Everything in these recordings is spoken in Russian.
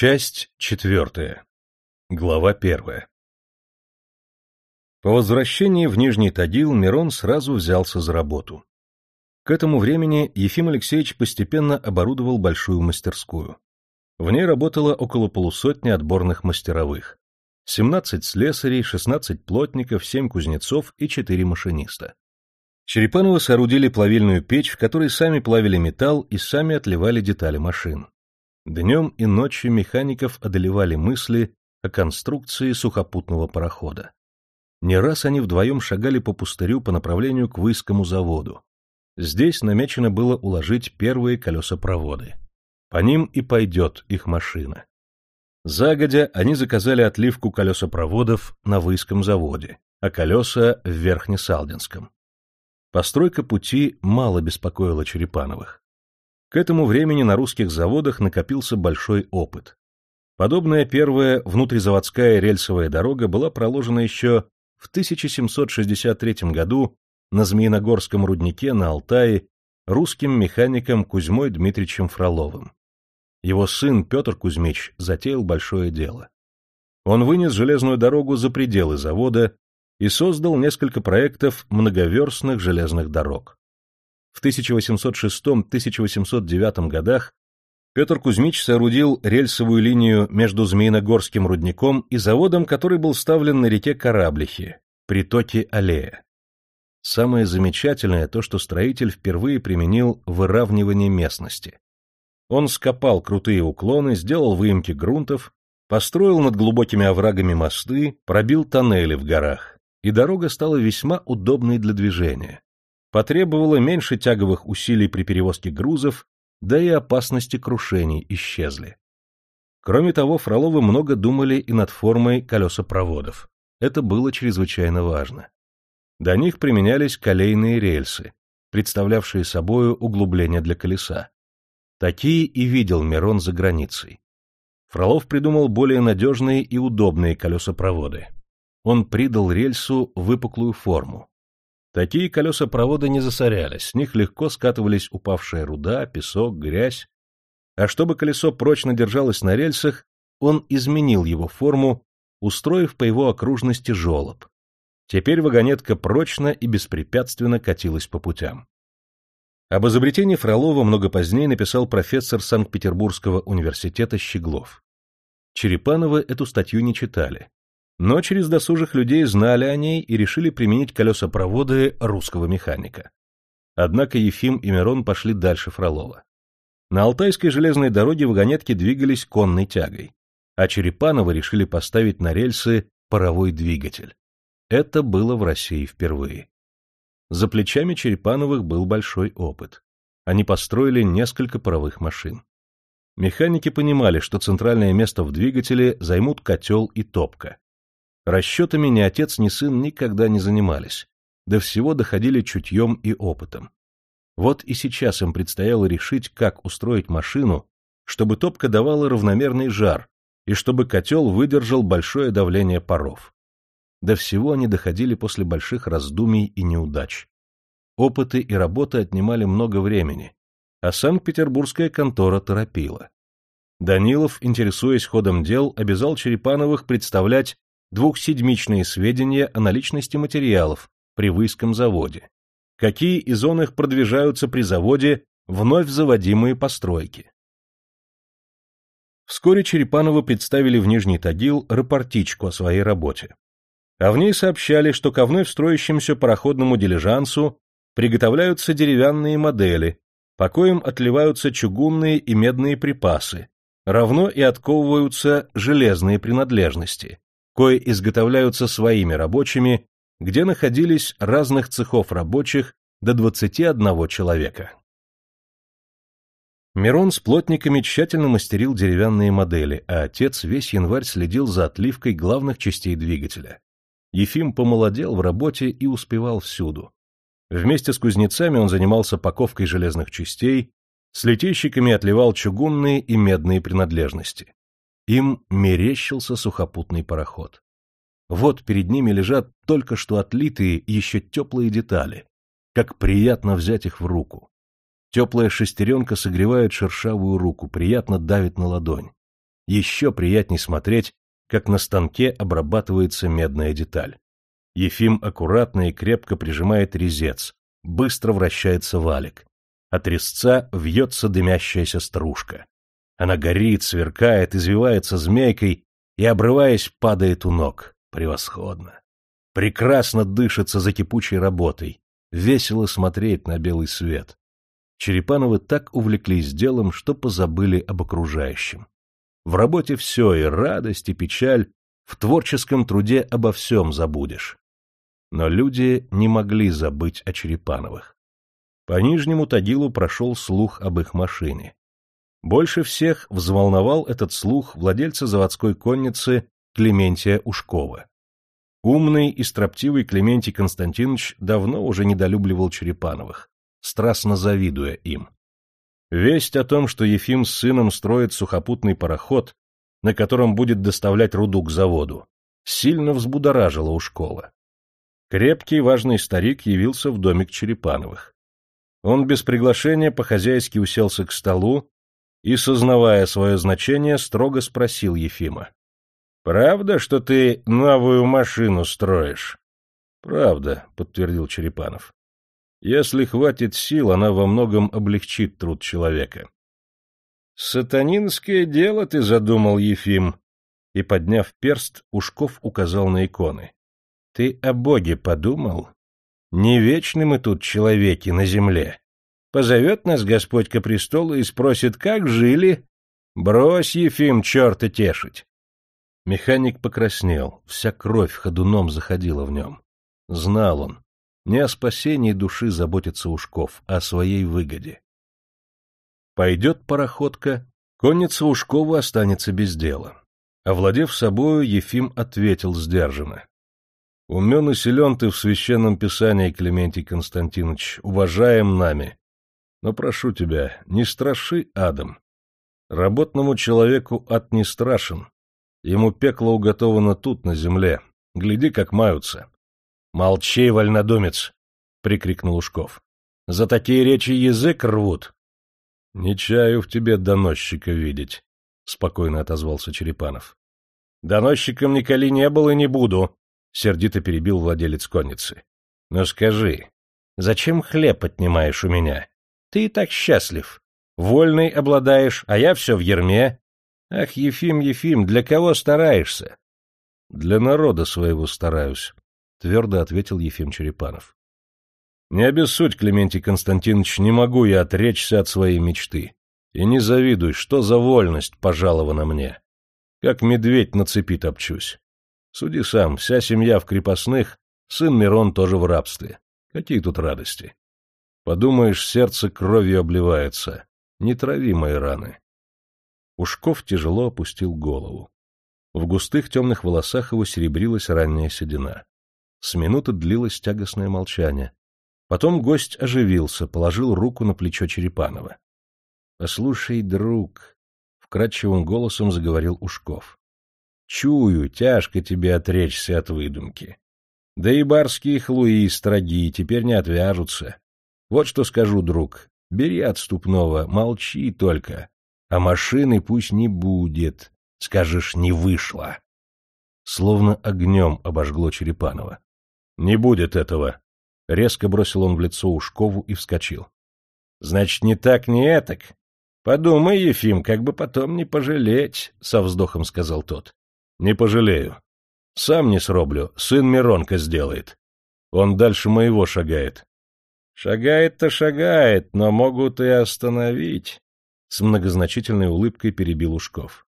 Часть четвертая. Глава первая. По возвращении в Нижний Тагил Мирон сразу взялся за работу. К этому времени Ефим Алексеевич постепенно оборудовал большую мастерскую. В ней работало около полусотни отборных мастеровых. 17 слесарей, 16 плотников, 7 кузнецов и 4 машиниста. Черепановы соорудили плавильную печь, в которой сами плавили металл и сами отливали детали машин. Днем и ночью механиков одолевали мысли о конструкции сухопутного парохода. Не раз они вдвоем шагали по пустырю по направлению к Выскому заводу. Здесь намечено было уложить первые колесопроводы. По ним и пойдет их машина. Загодя они заказали отливку колесопроводов на Выском заводе, а колеса в Верхнесалдинском. Постройка пути мало беспокоила Черепановых. К этому времени на русских заводах накопился большой опыт. Подобная первая внутризаводская рельсовая дорога была проложена еще в 1763 году на Змеиногорском руднике на Алтае русским механиком Кузьмой Дмитриевичем Фроловым. Его сын Петр Кузьмич затеял большое дело. Он вынес железную дорогу за пределы завода и создал несколько проектов многоверстных железных дорог. В 1806-1809 годах Петр Кузьмич соорудил рельсовую линию между Змеиногорским рудником и заводом, который был ставлен на реке Кораблихе, притоке Аллея. Самое замечательное то, что строитель впервые применил выравнивание местности. Он скопал крутые уклоны, сделал выемки грунтов, построил над глубокими оврагами мосты, пробил тоннели в горах, и дорога стала весьма удобной для движения потребовало меньше тяговых усилий при перевозке грузов, да и опасности крушений исчезли. Кроме того, Фроловы много думали и над формой колесопроводов. Это было чрезвычайно важно. До них применялись колейные рельсы, представлявшие собою углубление для колеса. Такие и видел Мирон за границей. Фролов придумал более надежные и удобные колесопроводы. Он придал рельсу выпуклую форму, Такие колеса провода не засорялись, с них легко скатывались упавшая руда, песок, грязь. А чтобы колесо прочно держалось на рельсах, он изменил его форму, устроив по его окружности желоб. Теперь вагонетка прочно и беспрепятственно катилась по путям. Об изобретении Фролова много позднее написал профессор Санкт-Петербургского университета Щеглов. Черепановы эту статью не читали, но через досужих людей знали о ней и решили применить колесопроводы русского механика. Однако Ефим и Мирон пошли дальше Фролова. На Алтайской железной дороге вагонетки двигались конной тягой, а Черепановы решили поставить на рельсы паровой двигатель. Это было в России впервые. За плечами Черепановых был большой опыт. Они построили несколько паровых машин. Механики понимали, что центральное место в двигателе займут котел и топка. Расчетами ни отец, ни сын никогда не занимались, до всего доходили чутьем и опытом. Вот и сейчас им предстояло решить, как устроить машину, чтобы топка давала равномерный жар и чтобы котел выдержал большое давление паров. До всего они доходили после больших раздумий и неудач. Опыты и работа отнимали много времени, а Санкт-Петербургская контора торопила. Данилов, интересуясь ходом дел, обязал Черепановых представлять двухседмичные сведения о наличности материалов при Выском заводе, какие из он их продвижаются при заводе вновь заводимые постройки. Вскоре Черепанову представили в Нижний Тагил рапортичку о своей работе. А в ней сообщали, что ко вновь строящемуся пароходному дилижансу приготовляются деревянные модели, по коим отливаются чугунные и медные припасы, равно и отковываются железные принадлежности, кое изготовляются своими рабочими, где находились разных цехов рабочих до 21 человека. Мирон с плотниками тщательно мастерил деревянные модели, а отец весь январь следил за отливкой главных частей двигателя. Ефим помолодел в работе и успевал всюду. Вместе с кузнецами он занимался паковкой железных частей, с летейщиками отливал чугунные и медные принадлежности. Им мерещился сухопутный пароход. Вот перед ними лежат только что отлитые еще теплые детали. Как приятно взять их в руку. Теплая шестеренка согревает шершавую руку, приятно давит на ладонь. Еще приятней смотреть, как на станке обрабатывается медная деталь. Ефим аккуратно и крепко прижимает резец, быстро вращается валик. От резца вьется дымящаяся стружка. Она горит, сверкает, извивается змейкой и, обрываясь, падает у ног. Превосходно. Прекрасно дышится за кипучей работой. Весело смотреть на белый свет. Черепановы так увлеклись делом, что позабыли об окружающем. В работе все, и радость, и печаль, в творческом труде обо всем забудешь. Но люди не могли забыть о Черепановых. По Нижнему Тагилу прошел слух об их машине. Больше всех взволновал этот слух владельца заводской конницы Клементия Ушкова. Умный и строптивый Клементий Константинович давно уже недолюбливал Черепановых, страстно завидуя им. Весть о том, что Ефим с сыном строит сухопутный пароход, на котором будет доставлять руду к заводу, сильно взбудоражила Ушкова. Крепкий, важный старик явился в домик Черепановых. Он без приглашения по-хозяйски уселся к столу и, сознавая свое значение, строго спросил Ефима. — Правда, что ты новую машину строишь? — Правда, — подтвердил Черепанов. — Если хватит сил, она во многом облегчит труд человека. — Сатанинское дело ты задумал, Ефим. И, подняв перст, Ушков указал на иконы. — Ты о Боге подумал? Не вечны мы тут человеки на земле. Позовет нас Господь ко престолу и спросит, как жили? Брось, Ефим, черта тешить. Механик покраснел, вся кровь ходуном заходила в нем. Знал он, не о спасении души заботится Ушков, а о своей выгоде. Пойдет пароходка, конница Ушкова останется без дела. Овладев собою, Ефим ответил сдержанно. — Умен и силен ты в священном писании, Клементий Константинович, уважаем нами, но прошу тебя, не страши адом. Работному человеку ад не страшен. Ему пекло уготовано тут, на земле. Гляди, как маются. — Молчи, вольнодумец! — прикрикнул Ушков. — За такие речи язык рвут. — Не чаю в тебе доносчика видеть, — спокойно отозвался Черепанов. — Доносчиком Николи не был и не буду, — сердито перебил владелец конницы. — Но скажи, зачем хлеб отнимаешь у меня? Ты и так счастлив. Вольный обладаешь, а я все в ерме. Ах, Ефим, Ефим, для кого стараешься? — Для народа своего стараюсь, — твердо ответил Ефим Черепанов. — Не обессудь, Клементий Константинович, не могу я отречься от своей мечты. И не завидуй, что за вольность пожалована мне. Как медведь на цепи топчусь. Суди сам, вся семья в крепостных, сын Мирон тоже в рабстве. Какие тут радости? Подумаешь, сердце кровью обливается. Не трави мои раны. Ушков тяжело опустил голову. В густых темных волосах его серебрилась ранняя седина. С минуты длилось тягостное молчание. Потом гость оживился, положил руку на плечо Черепанова. — Послушай, друг, — вкрадчивым голосом заговорил Ушков. — Чую, тяжко тебе отречься от выдумки. Да и барские хлуи строги теперь не отвяжутся. Вот что скажу, друг. Бери отступного, молчи только. А машины пусть не будет. Скажешь, не вышло. Словно огнем обожгло Черепанова. Не будет этого. Резко бросил он в лицо Ушкову и вскочил. Значит, не так, не этак. Подумай, Ефим, как бы потом не пожалеть, со вздохом сказал тот. Не пожалею. Сам не сроблю, сын Миронка сделает. Он дальше моего шагает. Шагает-то шагает, но могут и остановить. С многозначительной улыбкой перебил Ушков.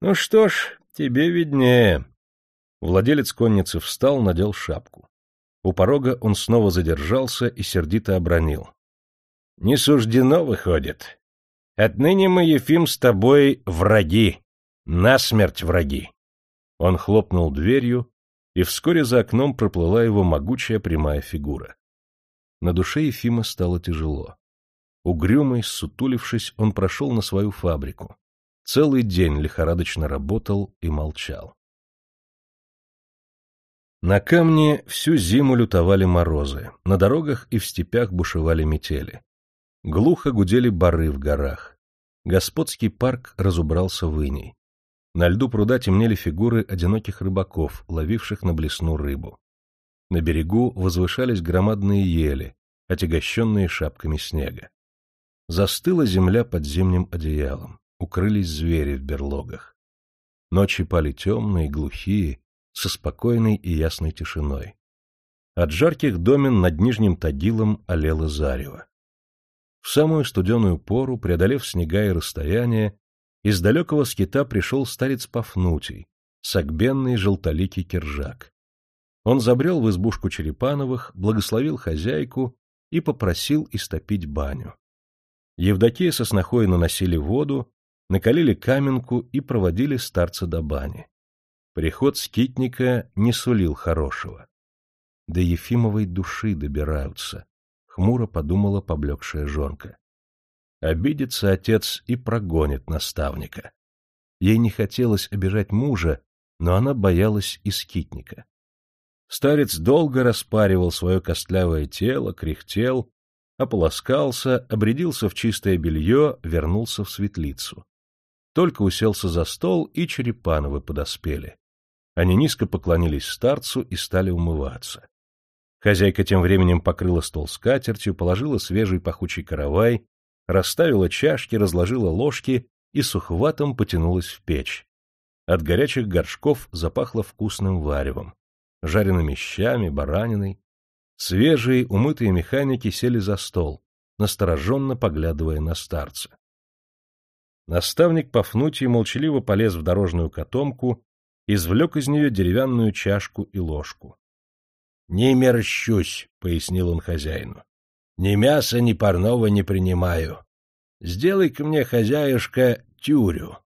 Ну что ж, тебе виднее. Владелец конницы встал, надел шапку. У порога он снова задержался и сердито обронил. — Не суждено, выходит. Отныне мы, Ефим, с тобой враги. Насмерть враги. Он хлопнул дверью, и вскоре за окном проплыла его могучая прямая фигура. На душе Ефима стало тяжело. Угрюмый, сутулившись, он прошел на свою фабрику. Целый день лихорадочно работал и молчал. На камне всю зиму лютовали морозы, на дорогах и в степях бушевали метели. Глухо гудели бары в горах. Господский парк разубрался в иней. На льду пруда темнели фигуры одиноких рыбаков, ловивших на блесну рыбу. На берегу возвышались громадные ели, отягощенные шапками снега. Застыла земля под зимним одеялом, укрылись звери в берлогах. Ночи пали темные, глухие, со спокойной и ясной тишиной. От жарких домен над Нижним Тагилом олело зарево. В самую студеную пору, преодолев снега и расстояние, из далекого скита пришел старец Пафнутий, согбенный желтоликий киржак. Он забрел в избушку Черепановых, благословил хозяйку и попросил истопить баню. Евдокия со снохой наносили воду, накалили каменку и проводили старца до бани. Приход скитника не сулил хорошего. До Ефимовой души добираются, — хмуро подумала поблекшая жонка. Обидится отец и прогонит наставника. Ей не хотелось обижать мужа, но она боялась и скитника. Старец долго распаривал свое костлявое тело, кряхтел, ополоскался, обрядился в чистое белье, вернулся в светлицу. Только уселся за стол, и Черепановы подоспели. Они низко поклонились старцу и стали умываться. Хозяйка тем временем покрыла стол скатертью, положила свежий пахучий каравай, расставила чашки, разложила ложки и с ухватом потянулась в печь. От горячих горшков запахло вкусным варевом, жареными щами, бараниной. Свежие, умытые механики сели за стол, настороженно поглядывая на старца. Наставник Пафнутий молчаливо полез в дорожную котомку, извлек из нее деревянную чашку и ложку. — Не мерщусь, — пояснил он хозяину. — Ни мяса, ни парного не принимаю. Сделай-ка мне, хозяюшка, тюрю.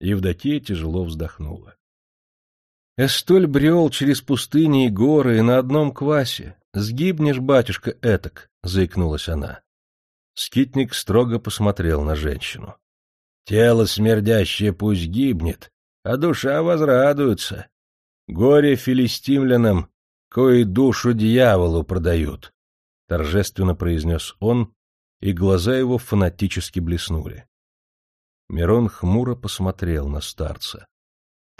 Евдокия тяжело вздохнула. Эстоль брел через пустыни и горы на одном квасе. Сгибнешь, батюшка, этак, — заикнулась она. Скитник строго посмотрел на женщину. Тело смердящее пусть гибнет, а душа возрадуется. Горе филистимлянам, кои душу дьяволу продают, — торжественно произнес он, и глаза его фанатически блеснули. Мирон хмуро посмотрел на старца.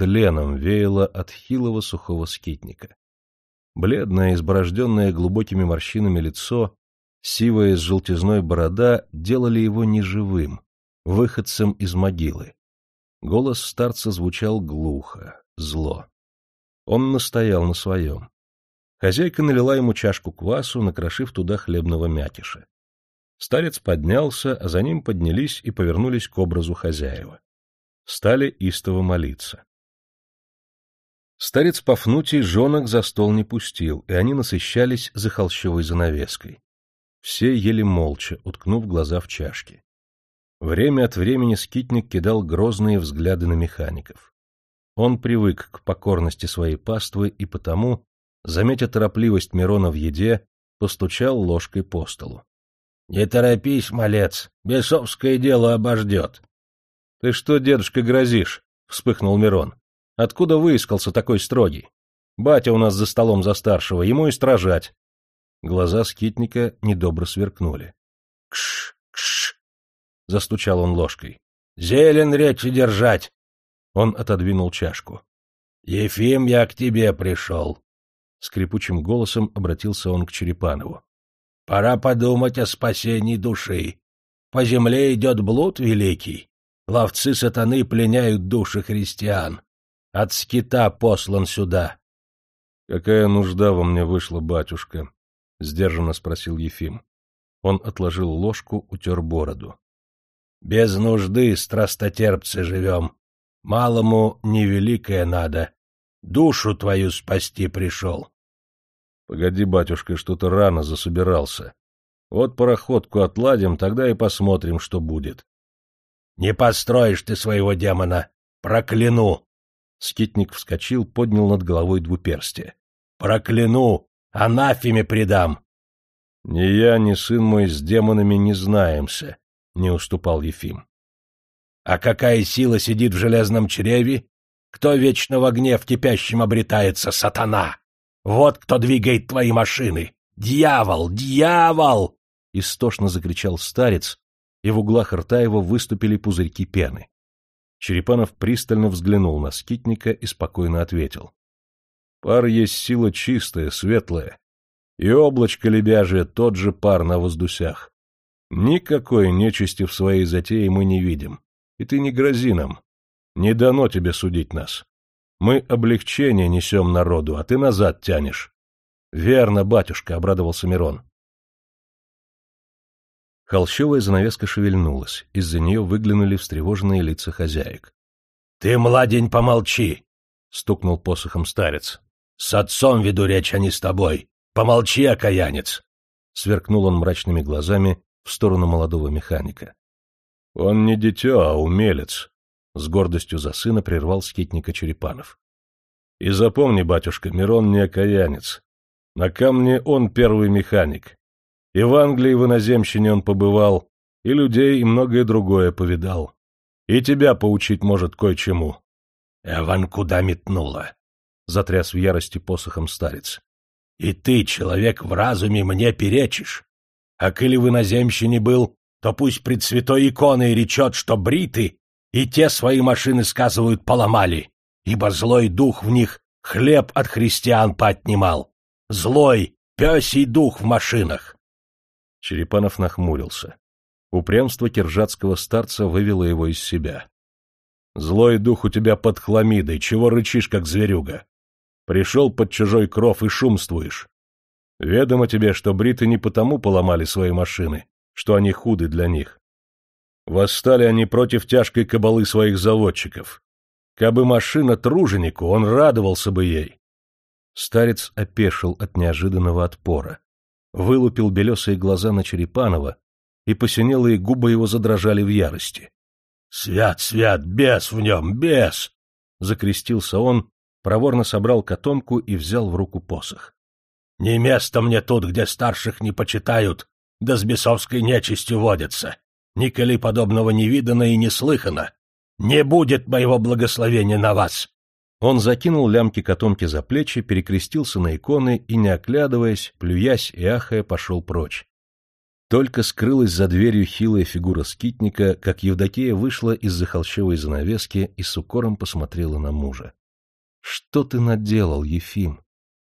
Тленом веяло от хилого сухого скитника. Бледное, изборожденное глубокими морщинами лицо, сивая с желтизной борода делали его неживым, выходцем из могилы. Голос старца звучал глухо, зло. Он настоял на своем. Хозяйка налила ему чашку квасу, накрошив туда хлебного мякиша. Старец поднялся, а за ним поднялись и повернулись к образу хозяева. Стали истово молиться. Старец Пафнутий жонок за стол не пустил, и они насыщались за холщовой занавеской. Все ели молча, уткнув глаза в чашки. Время от времени скитник кидал грозные взгляды на механиков. Он привык к покорности своей паствы и потому, заметя торопливость Мирона в еде, постучал ложкой по столу. — Не торопись, малец, бесовское дело обождет. — Ты что, дедушка, грозишь? — вспыхнул Мирон. — Откуда выискался такой строгий? Батя у нас за столом за старшего, ему и стражать. Глаза скитника недобро сверкнули. — Кш, кш, — застучал он ложкой. — Зелен речи держать! Он отодвинул чашку. — Ефим, я к тебе пришел. Скрипучим голосом обратился он к Черепанову. — Пора подумать о спасении души. По земле идет блуд великий. Ловцы сатаны пленяют души христиан. От скита послан сюда. — Какая нужда во мне вышла, батюшка? — сдержанно спросил Ефим. Он отложил ложку, утер бороду. Без нужды, страстотерпцы, живем. Малому невеликое надо. Душу твою спасти пришел. Погоди, батюшка, что-то рано засобирался. Вот пароходку отладим, тогда и посмотрим, что будет. Не построишь ты своего демона. Прокляну! Скитник вскочил, поднял над головой двуперстие. Прокляну! Анафеме предам! Ни я, ни сын мой с демонами не знаемся. — не уступал Ефим. — А какая сила сидит в железном чреве? Кто вечно в огне в кипящем обретается? Сатана! Вот кто двигает твои машины! Дьявол! Дьявол! — истошно закричал старец, и в углах рта его выступили пузырьки пены. Черепанов пристально взглянул на скитника и спокойно ответил. Пар есть сила чистая, светлая, и облачко лебяжье тот же пар на воздусях. Никакой нечисти в своей затее мы не видим, и ты не грози нам. Не дано тебе судить нас. Мы облегчение несем народу, а ты назад тянешь. — Верно, батюшка, — обрадовался Мирон. Холщовая занавеска шевельнулась, из-за нее выглянули встревоженные лица хозяек. — Ты, младень, помолчи! — стукнул посохом старец. — С отцом веду речь, а не с тобой. Помолчи, окаянец! — сверкнул он мрачными глазами в сторону молодого механика. — Он не дитё, а умелец, — с гордостью за сына прервал скитника Черепанов. — И запомни, батюшка, Мирон не окаянец. На камне он первый механик, и в Англии в иноземщине он побывал, и людей, и многое другое повидал. И тебя поучить может кое-чему. — Эван куда метнула? — затряс в ярости посохом старец. — И ты, человек в разуме, мне перечишь? А коли в иноземщине был, то пусть пред святой иконой речет, что бриты, и те свои машины, сказывают, поломали, ибо злой дух в них хлеб от христиан поотнимал. Злой, пёсий дух в машинах. Черепанов нахмурился. Упрямство киржатского старца вывело его из себя. — Злой дух у тебя под хламидой, чего рычишь, как зверюга? Пришел под чужой кров и шумствуешь. Ведомо тебе, что бриты не потому поломали свои машины, что они худы для них. Восстали они против тяжкой кабалы своих заводчиков. Кабы машина труженику, он радовался бы ей. Старец опешил от неожиданного отпора вылупил белесые глаза на Черепанова, и посинелые губы его задрожали в ярости. — Свят, свят, бес в нем, бес! — закрестился он, проворно собрал котомку и взял в руку посох. — Не место мне тут, где старших не почитают, да с бесовской нечистью водятся. Николи подобного не видано и не слыхано. Не будет моего благословения на вас! Он закинул лямки котомки за плечи, перекрестился на иконы и, не оглядываясь, плюясь и ахая, пошел прочь. Только скрылась за дверью хилая фигура скитника, как Евдокия вышла из-за холщовой занавески и с укором посмотрела на мужа. — Что ты наделал, Ефим?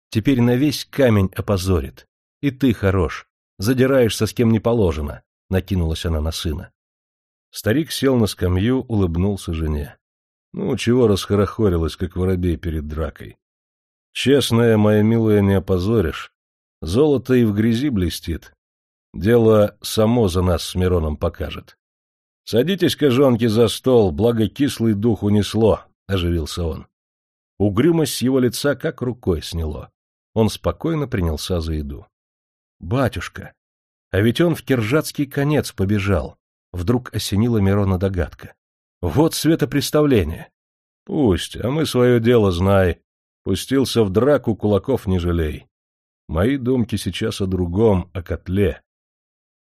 Теперь на весь камень опозорит. И ты хорош. Задираешься с кем не положено, — накинулась она на сына. Старик сел на скамью, улыбнулся жене. Ну, чего расхорохорилась, как воробей перед дракой? Честная, моя милая, не опозоришь. Золото и в грязи блестит. Дело само за нас с Мироном покажет. Садитесь, кожонки, за стол, благо кислый дух унесло, — оживился он. Угрюмость его лица как рукой сняло. Он спокойно принялся за еду. — Батюшка, а ведь он в Киржатский конец побежал. Вдруг осенила Мирона догадка. Вот светопреставление. Пусть, а мы свое дело знай. Пустился в драку, кулаков не жалей. Мои думки сейчас о другом, о котле.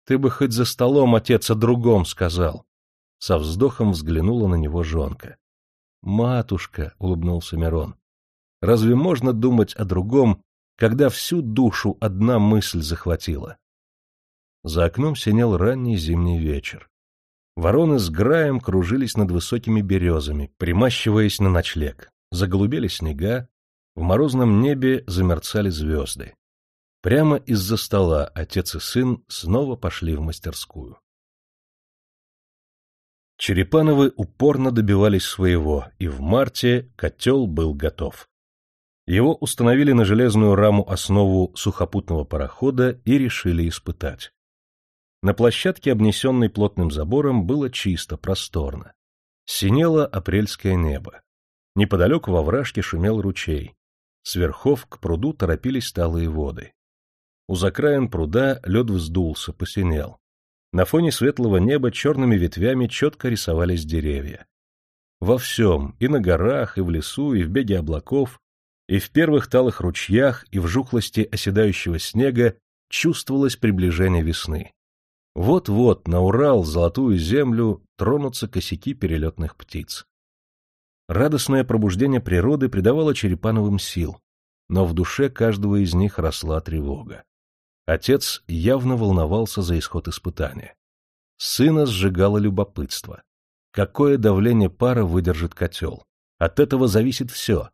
Ты бы хоть за столом, отец, о другом сказал. Со вздохом взглянула на него жонка. Матушка, — улыбнулся Мирон, — разве можно думать о другом, когда всю душу одна мысль захватила? За окном синел ранний зимний вечер. Вороны с граем кружились над высокими березами, примащиваясь на ночлег. Заголубели снега, в морозном небе замерцали звезды. Прямо из-за стола отец и сын снова пошли в мастерскую. Черепановы упорно добивались своего, и в марте котел был готов. Его установили на железную раму основу сухопутного парохода и решили испытать. На площадке, обнесенной плотным забором, было чисто, просторно. Синело апрельское небо. Неподалеку во вражке шумел ручей. С верхов к пруду торопились сталые воды. У закраин пруда лед вздулся, посинел. На фоне светлого неба черными ветвями четко рисовались деревья. Во всем, и на горах, и в лесу, и в беге облаков, и в первых талых ручьях, и в жухлости оседающего снега чувствовалось приближение весны. Вот-вот на Урал, золотую землю, тронутся косяки перелетных птиц. Радостное пробуждение природы придавало Черепановым сил, но в душе каждого из них росла тревога. Отец явно волновался за исход испытания. Сына сжигало любопытство. Какое давление пара выдержит котел? От этого зависит все.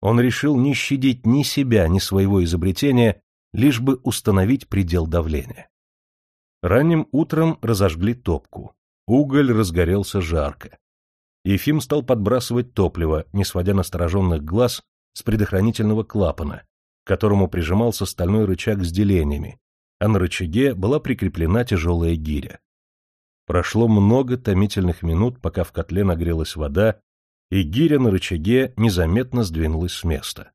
Он решил не щадить ни себя, ни своего изобретения, лишь бы установить предел давления. Ранним утром разожгли топку. Уголь разгорелся жарко. Ефим стал подбрасывать топливо, не сводя настороженных глаз с предохранительного клапана, к которому прижимался стальной рычаг с делениями, а на рычаге была прикреплена тяжелая гиря. Прошло много томительных минут, пока в котле нагрелась вода, и гиря на рычаге незаметно сдвинулась с места.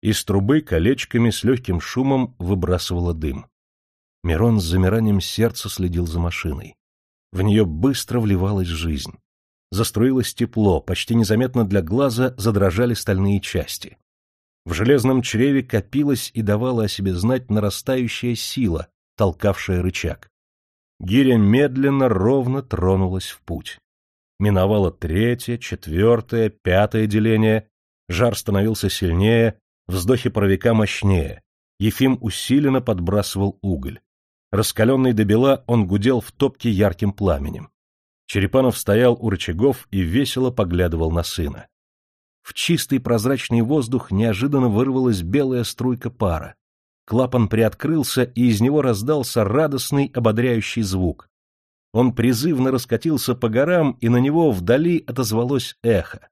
Из трубы колечками с легким шумом выбрасывала дым. Мирон с замиранием сердца следил за машиной. В нее быстро вливалась жизнь. Заструилось тепло, почти незаметно для глаза задрожали стальные части. В железном чреве копилась и давала о себе знать нарастающая сила, толкавшая рычаг. Гиря медленно, ровно тронулась в путь. Миновало третье, четвертое, пятое деление, жар становился сильнее, вздохи паровика мощнее. Ефим усиленно подбрасывал уголь. Раскаленный до бела, он гудел в топке ярким пламенем. Черепанов стоял у рычагов и весело поглядывал на сына. В чистый прозрачный воздух неожиданно вырвалась белая струйка пара. Клапан приоткрылся, и из него раздался радостный ободряющий звук. Он призывно раскатился по горам, и на него вдали отозвалось эхо.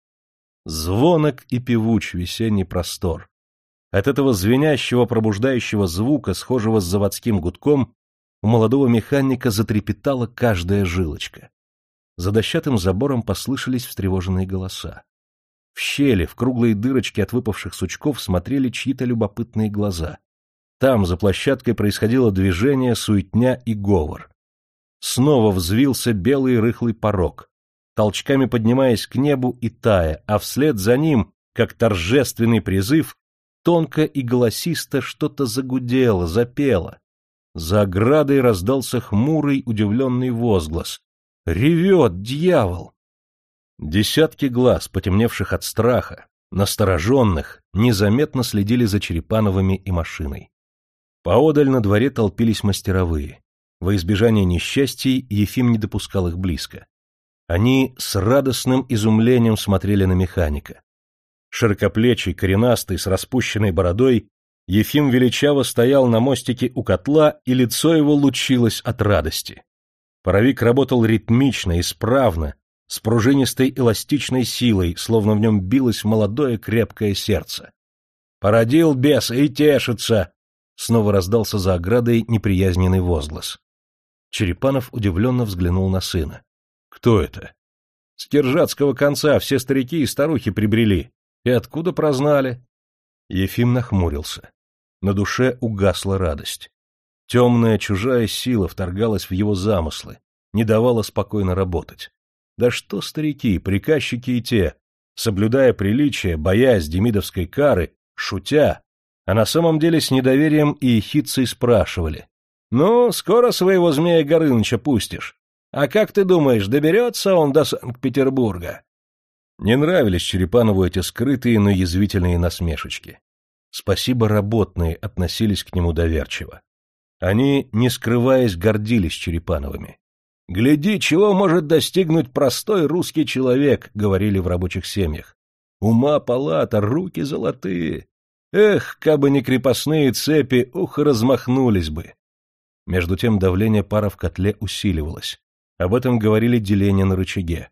Звонок и певуч весенний простор. От этого звенящего пробуждающего звука, схожего с заводским гудком, у молодого механика затрепетала каждая жилочка. За дощатым забором послышались встревоженные голоса. В щели, в круглые дырочки от выпавших сучков смотрели чьи-то любопытные глаза. Там, за площадкой, происходило движение, суетня и говор. Снова взвился белый рыхлый порог, толчками поднимаясь к небу и тая, а вслед за ним, как торжественный призыв, тонко и голосисто что-то загудело, запело. За оградой раздался хмурый, удивленный возглас. «Ревет дьявол!» Десятки глаз, потемневших от страха, настороженных, незаметно следили за Черепановыми и машиной. Поодаль на дворе толпились мастеровые. Во избежание несчастий Ефим не допускал их близко. Они с радостным изумлением смотрели на механика. Широкоплечий, коренастый, с распущенной бородой, Ефим величаво стоял на мостике у котла, и лицо его лучилось от радости. Паровик работал ритмично, исправно, с пружинистой эластичной силой, словно в нем билось молодое крепкое сердце. «Породил беса и тешится!» Снова раздался за оградой неприязненный возглас. Черепанов удивленно взглянул на сына. «Кто это?» «С Киржатского конца все старики и старухи прибрели. И откуда прознали?» Ефим нахмурился. На душе угасла радость. Темная чужая сила вторгалась в его замыслы, не давала спокойно работать. Да что старики, приказчики и те, соблюдая приличие, боясь демидовской кары, шутя, а на самом деле с недоверием и ехидцей спрашивали. «Ну, скоро своего змея Горыныча пустишь. А как ты думаешь, доберется он до Санкт-Петербурга?» Не нравились Черепанову эти скрытые, но язвительные насмешечки. Спасибо, работные относились к нему доверчиво. Они, не скрываясь, гордились Черепановыми. «Гляди, чего может достигнуть простой русский человек», — говорили в рабочих семьях. «Ума палата, руки золотые. Эх, кабы не крепостные цепи, ух, размахнулись бы». Между тем давление пара в котле усиливалось. Об этом говорили деления на рычаге.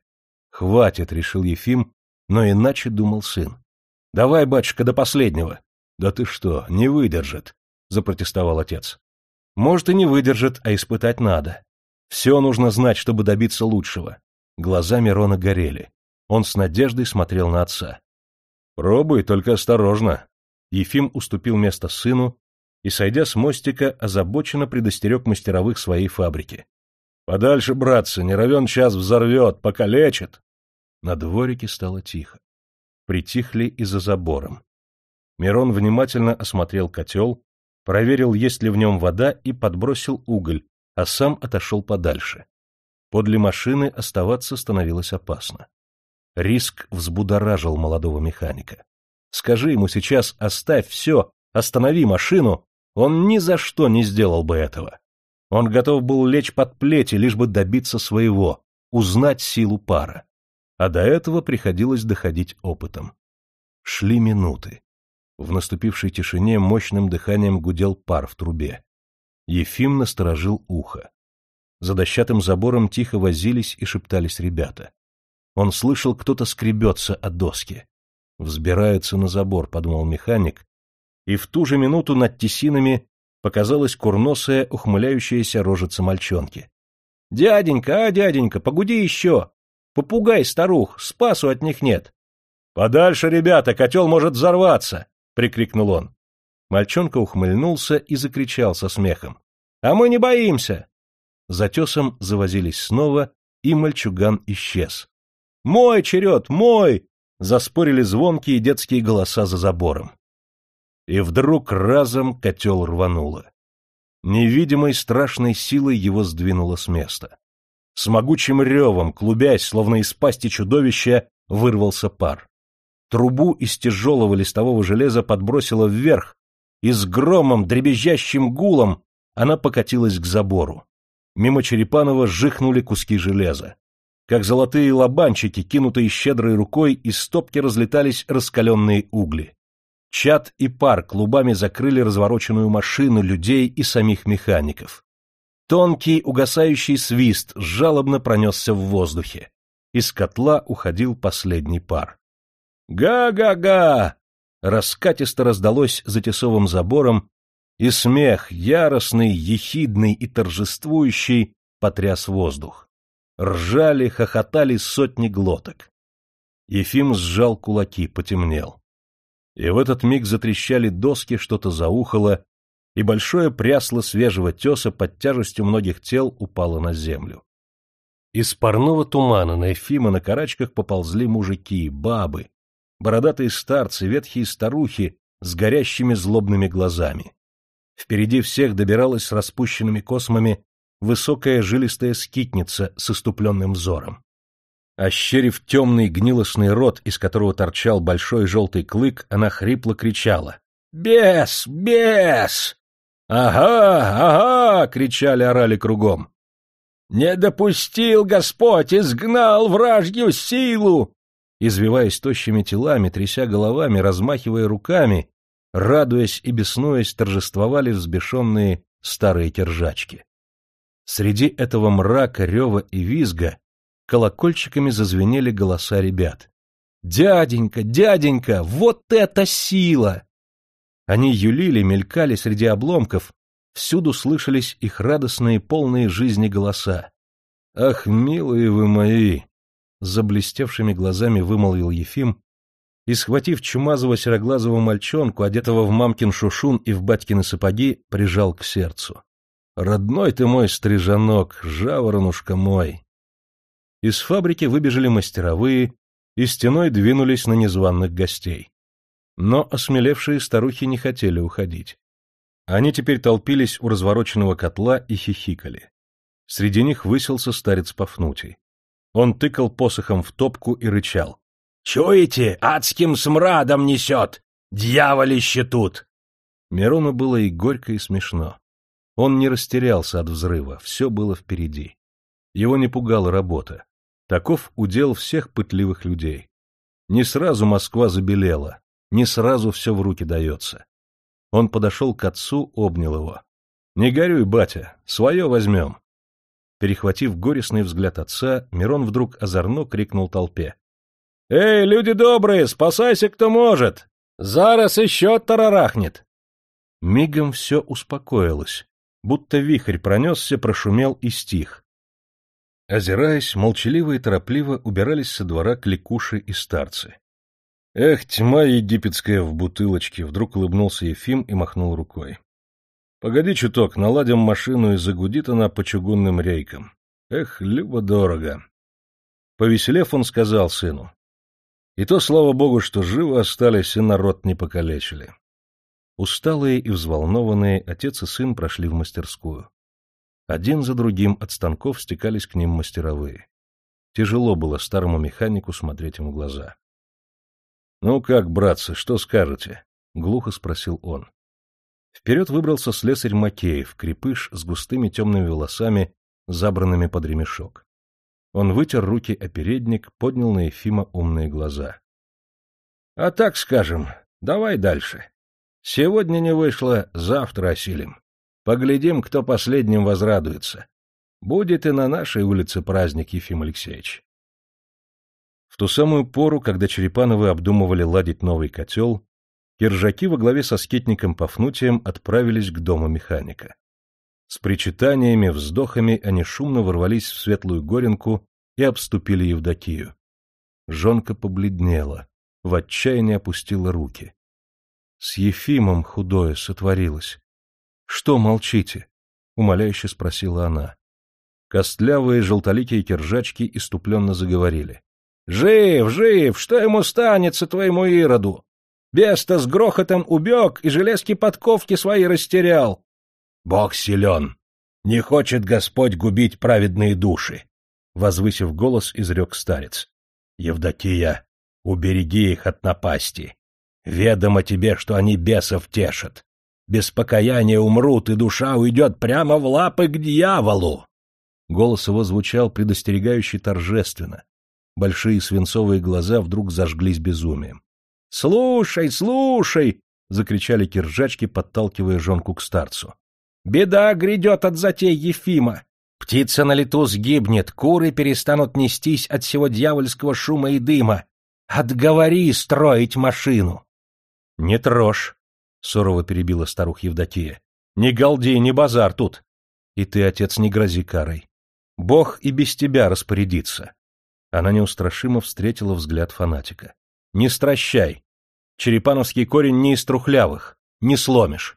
Хватит, решил Ефим, но иначе думал сын. Давай, батюшка, до последнего. Да ты что, не выдержит, запротестовал отец. Может и не выдержит, а испытать надо. Все нужно знать, чтобы добиться лучшего. Глаза Мирона горели. Он с надеждой смотрел на отца. Пробуй, только осторожно. Ефим уступил место сыну и, сойдя с мостика, озабоченно предостерег мастеровых своей фабрики. Подальше, братцы, не равен час взорвет, покалечит. На дворике стало тихо. Притихли и за забором. Мирон внимательно осмотрел котел, проверил, есть ли в нем вода, и подбросил уголь, а сам отошел подальше. Подле машины оставаться становилось опасно. Риск взбудоражил молодого механика. Скажи ему сейчас «оставь все, останови машину», он ни за что не сделал бы этого. Он готов был лечь под плети, лишь бы добиться своего, узнать силу пара. А до этого приходилось доходить опытом. Шли минуты. В наступившей тишине мощным дыханием гудел пар в трубе. Ефим насторожил ухо. За дощатым забором тихо возились и шептались ребята. Он слышал, кто-то скребется о доски. «Взбирается на забор», — подумал механик, и в ту же минуту над тесинами показалась курносая, ухмыляющаяся рожица мальчонки. — Дяденька, а, дяденька, погуди еще! Попугай старух, спасу от них нет! — Подальше, ребята, котел может взорваться! — прикрикнул он. Мальчонка ухмыльнулся и закричал со смехом. — А мы не боимся! За тесом завозились снова, и мальчуган исчез. — Мой черед, мой! — заспорили звонкие детские голоса за забором. И вдруг разом котел рвануло. Невидимой страшной силой его сдвинуло с места. С могучим ревом, клубясь, словно из пасти чудовища, вырвался пар. Трубу из тяжелого листового железа подбросило вверх, и с громом, дребезжащим гулом она покатилась к забору. Мимо Черепанова жихнули куски железа. Как золотые лобанчики, кинутые щедрой рукой, из стопки разлетались раскаленные угли. Чат и пар клубами закрыли развороченную машину, людей и самих механиков. Тонкий угасающий свист жалобно пронесся в воздухе. Из котла уходил последний пар. «Га-га-га!» Раскатисто раздалось за тесовым забором, и смех, яростный, ехидный и торжествующий, потряс воздух. Ржали, хохотали сотни глоток. Ефим сжал кулаки, потемнел и в этот миг затрещали доски, что-то заухало, и большое прясло свежего теса под тяжестью многих тел упало на землю. Из парного тумана на Ефима на карачках поползли мужики, бабы, бородатые старцы, ветхие старухи с горящими злобными глазами. Впереди всех добиралась с распущенными космами высокая жилистая скитница с иступленным взором. Ощерив темный гнилостный рот, из которого торчал большой желтый клык, она хрипло кричала. «Бес! Бес!» «Ага! Ага!» — кричали, орали кругом. «Не допустил Господь, изгнал вражью силу!» Извиваясь тощими телами, тряся головами, размахивая руками, радуясь и беснуясь, торжествовали взбешенные старые кержачки. Среди этого мрака, рева и визга колокольчиками зазвенели голоса ребят. «Дяденька, дяденька, вот это сила!» Они юлили, мелькали среди обломков, всюду слышались их радостные, полные жизни голоса. «Ах, милые вы мои!» — заблестевшими глазами вымолвил Ефим и, схватив чумазого сероглазого мальчонку, одетого в мамкин шушун и в батькины сапоги, прижал к сердцу. «Родной ты мой стрижанок, жаворонушка мой!» Из фабрики выбежали мастеровые и стеной двинулись на незваных гостей. Но осмелевшие старухи не хотели уходить. Они теперь толпились у развороченного котла и хихикали. Среди них высился старец Пафнутий. Он тыкал посохом в топку и рычал. — Чуете, адским смрадом несет! Дьяволище тут! Мирону было и горько, и смешно. Он не растерялся от взрыва, все было впереди. Его не пугала работа. Таков удел всех пытливых людей. Не сразу Москва забелела, не сразу все в руки дается. Он подошел к отцу, обнял его. — Не горюй, батя, свое возьмем. Перехватив горестный взгляд отца, Мирон вдруг озорно крикнул толпе. — Эй, люди добрые, спасайся, кто может! Зараз еще тарарахнет! Мигом все успокоилось, будто вихрь пронесся, прошумел и стих. Озираясь, молчаливо и торопливо убирались со двора кликуши и старцы. «Эх, тьма египетская в бутылочке!» — вдруг улыбнулся Ефим и махнул рукой. «Погоди чуток, наладим машину, и загудит она по чугунным рейкам. Эх, любо-дорого!» Повеселев, он сказал сыну. «И то, слава богу, что живы остались и народ не покалечили». Усталые и взволнованные, отец и сын прошли в мастерскую. Один за другим от станков стекались к ним мастеровые. Тяжело было старому механику смотреть им в глаза. — Ну как, братцы, что скажете? — глухо спросил он. Вперед выбрался слесарь Макеев, крепыш с густыми темными волосами, забранными под ремешок. Он вытер руки о передник, поднял на Ефима умные глаза. — А так скажем, давай дальше. Сегодня не вышло, завтра осилим. Поглядим, кто последним возрадуется. Будет и на нашей улице праздник, Ефим Алексеевич. В ту самую пору, когда Черепановы обдумывали ладить новый котел, Киржаки во главе со скетником Пафнутием отправились к дому механика. С причитаниями, вздохами они шумно ворвались в светлую горенку и обступили Евдокию. Жонка побледнела, в отчаянии опустила руки. С Ефимом худое сотворилось. — Что молчите? — умоляюще спросила она. Костлявые желтоликие киржачки иступленно заговорили. — Жив, жив! Что ему станется, твоему Ироду? Беста с грохотом убег и железки подковки свои растерял. Бог силен. Не хочет Господь губить праведные души. Возвысив голос, изрек старец. Евдокия, убереги их от напасти. Ведомо тебе, что они бесов тешат. Без покаяния умрут, и душа уйдет прямо в лапы к дьяволу. Голос его звучал предостерегающе торжественно. Большие свинцовые глаза вдруг зажглись безумием. — Слушай, слушай! — закричали киржачки, подталкивая жонку к старцу. Беда грядет от затей Ефима. Птица на лету сгибнет, куры перестанут нестись от всего дьявольского шума и дыма. Отговори строить машину. — Не трожь, — сурово перебила старух Евдокия. — Не галди, не базар тут. И ты, отец, не грози карой. Бог и без тебя распорядится. Она неустрашимо встретила взгляд фанатика. — Не стращай. Черепановский корень не из трухлявых. Не сломишь.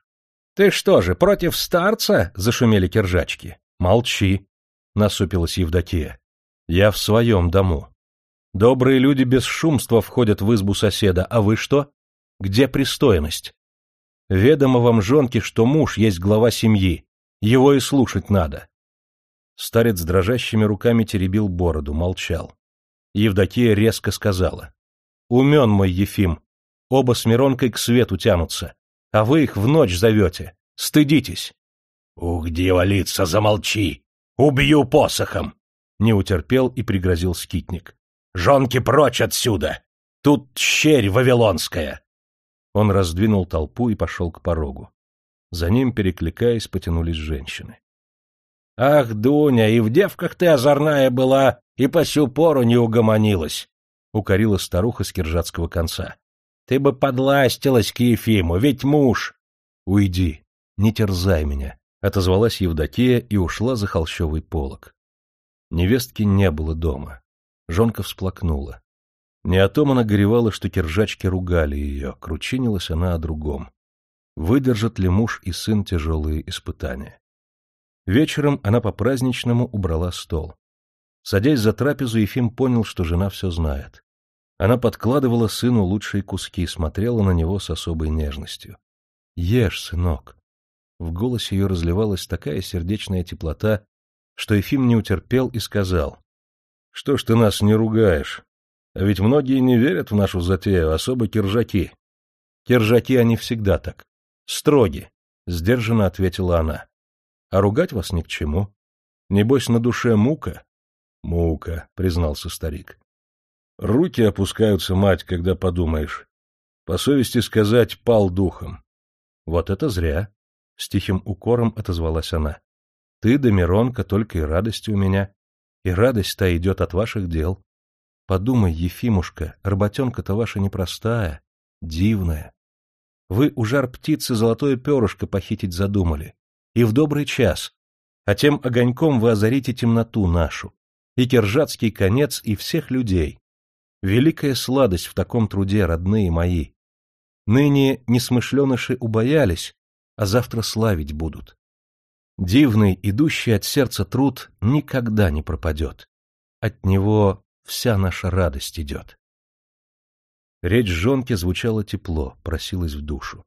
— Ты что же, против старца? — зашумели киржачки. — Молчи, — насупилась Евдокия. — Я в своем дому. Добрые люди без шумства входят в избу соседа, а вы что? Где пристойность? Ведомо вам, жонки, что муж есть глава семьи. Его и слушать надо. Старец дрожащими руками теребил бороду, молчал. Евдокия резко сказала. — Умен мой Ефим. Оба с Миронкой к свету тянутся а вы их в ночь зовете. Стыдитесь. — Ух, дьяволица, замолчи! Убью посохом! Не утерпел и пригрозил скитник. — Жонки прочь отсюда! Тут щерь вавилонская! Он раздвинул толпу и пошел к порогу. За ним, перекликаясь, потянулись женщины. — Ах, Дуня, и в девках ты озорная была, и по сю пору не угомонилась! — укорила старуха с киржатского конца. Ты бы подластилась к Ефиму, ведь муж. — Уйди, не терзай меня, — отозвалась Евдокия и ушла за холщовый полог. Невестки не было дома. Жонка всплакнула. Не о том она горевала, что киржачки ругали ее, кручинилась она о другом. Выдержат ли муж и сын тяжелые испытания? Вечером она по-праздничному убрала стол. Садясь за трапезу, Ефим понял, что жена все знает. Она подкладывала сыну лучшие куски, смотрела на него с особой нежностью. — Ешь, сынок. В голосе ее разливалась такая сердечная теплота, что Ефим не утерпел и сказал. — Что ж ты нас не ругаешь? А ведь многие не верят в нашу затею, особо киржаки. — Киржаки они всегда так. Строги, — сдержанно ответила она. — А ругать вас ни к чему. Небось, на душе мука? — Мука, — признался старик. Руки опускаются, мать, когда подумаешь. По совести сказать, пал духом. Вот это зря. С тихим укором отозвалась она. Ты, да Миронка, только и радость у меня. И радость-то идет от ваших дел. Подумай, Ефимушка, работенка-то ваша непростая, дивная. Вы у жар птицы золотое перышко похитить задумали. И в добрый час. А тем огоньком вы озарите темноту нашу. И киржатский конец, и всех людей. Великая сладость в таком труде, родные мои. Ныне несмышленыши убоялись, а завтра славить будут. Дивный, идущий от сердца труд никогда не пропадет. От него вся наша радость идет. Речь жонки звучала тепло, просилась в душу.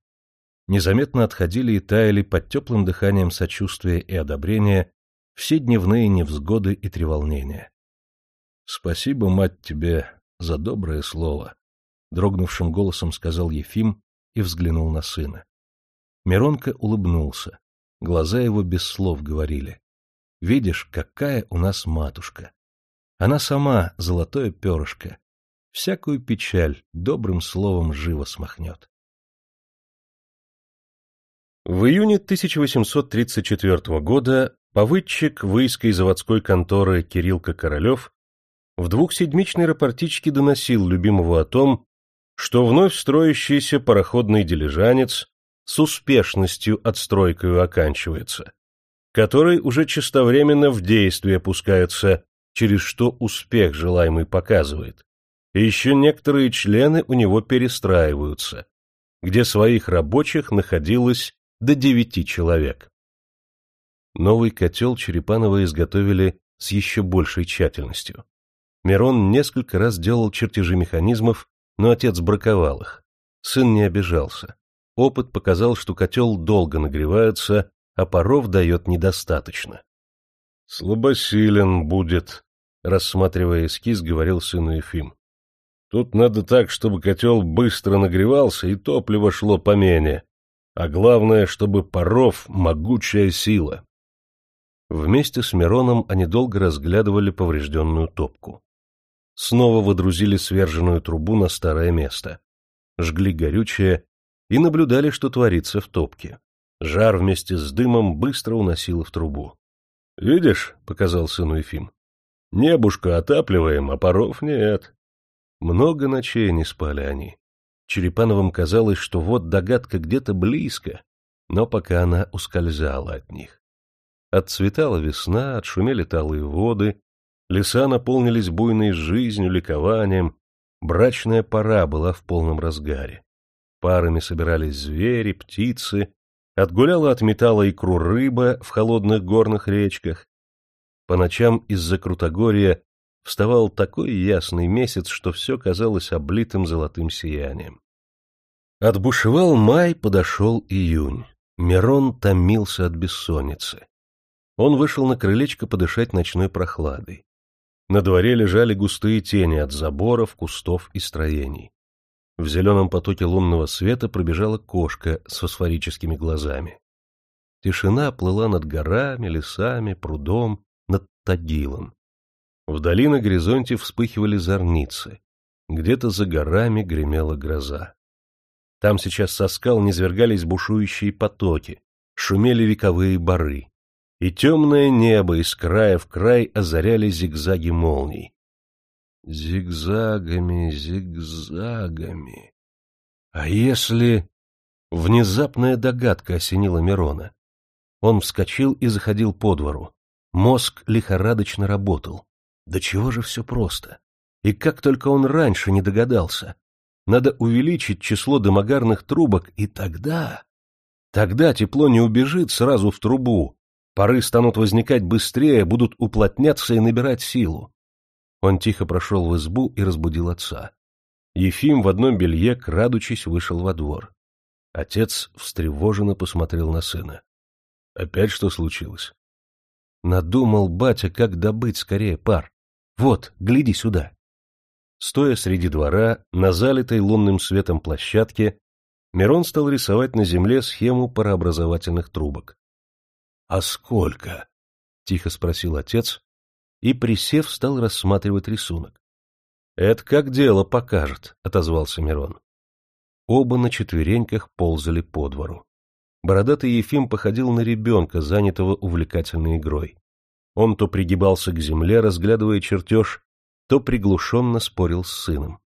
Незаметно отходили и таяли под теплым дыханием сочувствия и одобрения все дневные невзгоды и треволнения. — Спасибо, мать, тебе за доброе слово, — дрогнувшим голосом сказал Ефим и взглянул на сына. Миронка улыбнулся. Глаза его без слов говорили. — Видишь, какая у нас матушка. Она сама золотое перышко. Всякую печаль добрым словом живо смахнет. В июне 1834 года повыдчик выиской заводской конторы Кириллка Королев в двухседмичной рапортичке доносил любимого о том, что вновь строящийся пароходный дилижанец с успешностью отстройкою оканчивается, который уже чистовременно в действие пускается, через что успех желаемый показывает, и еще некоторые члены у него перестраиваются, где своих рабочих находилось до девяти человек. Новый котел Черепанова изготовили с еще большей тщательностью. Мирон несколько раз делал чертежи механизмов, но отец браковал их. Сын не обижался. Опыт показал, что котел долго нагревается, а паров дает недостаточно. — Слабосилен будет, — рассматривая эскиз, говорил сыну Ефим. — Тут надо так, чтобы котел быстро нагревался и топливо шло помене. А главное, чтобы паров могучая сила. Вместе с Мироном они долго разглядывали поврежденную топку снова водрузили сверженную трубу на старое место, жгли горючее и наблюдали, что творится в топке. Жар вместе с дымом быстро уносило в трубу. — Видишь, — показал сыну Ефим, — небушка отапливаем, а паров нет. Много ночей не спали они. Черепановым казалось, что вот догадка где-то близко, но пока она ускользала от них. Отцветала весна, отшумели талые воды, Леса наполнились буйной жизнью, ликованием. Брачная пора была в полном разгаре. Парами собирались звери, птицы, отгуляла от металла икру рыба в холодных горных речках. По ночам из-за Крутогорья вставал такой ясный месяц, что все казалось облитым золотым сиянием. Отбушевал май, подошел июнь. Мирон томился от бессонницы. Он вышел на крылечко подышать ночной прохладой. На дворе лежали густые тени от заборов, кустов и строений. В зеленом потоке лунного света пробежала кошка с фосфорическими глазами. Тишина плыла над горами, лесами, прудом, над Тагилом. Вдали на горизонте вспыхивали зорницы. Где-то за горами гремела гроза. Там сейчас со скал низвергались бушующие потоки, шумели вековые бары и темное небо из края в край озаряли зигзаги молний. Зигзагами, зигзагами. А если... Внезапная догадка осенила Мирона. Он вскочил и заходил по двору. Мозг лихорадочно работал. Да чего же все просто? И как только он раньше не догадался. Надо увеличить число дымогарных трубок, и тогда... Тогда тепло не убежит сразу в трубу, Пары станут возникать быстрее, будут уплотняться и набирать силу. Он тихо прошел в избу и разбудил отца. Ефим в одном белье, крадучись, вышел во двор. Отец встревоженно посмотрел на сына. — Опять что случилось? Надумал батя, как добыть скорее пар. Вот, гляди сюда. Стоя среди двора, на залитой лунным светом площадке, Мирон стал рисовать на земле схему парообразовательных трубок. — А сколько? — тихо спросил отец и, присев, стал рассматривать рисунок. — Это как дело покажет, — отозвался Мирон. Оба на четвереньках ползали по двору. Бородатый Ефим походил на ребенка, занятого увлекательной игрой. Он то пригибался к земле, разглядывая чертеж, то приглушенно спорил с сыном.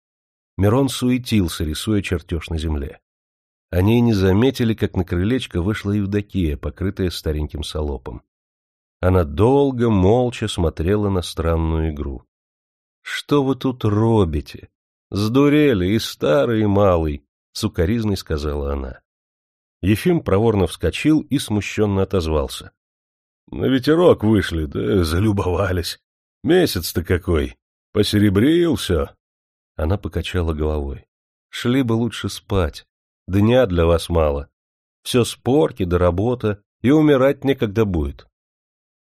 Мирон суетился, рисуя чертеж на земле. Они и не заметили, как на крылечко вышла Евдокия, покрытая стареньким солопом. Она долго, молча смотрела на странную игру. — Что вы тут робите? Сдурели и старый, и малый, — сукоризной сказала она. Ефим проворно вскочил и смущенно отозвался. — На ветерок вышли, да залюбовались. Месяц-то какой! Посеребрил все. Она покачала головой. — Шли бы лучше спать. Дня для вас мало. Все спорки да работа, и умирать некогда будет.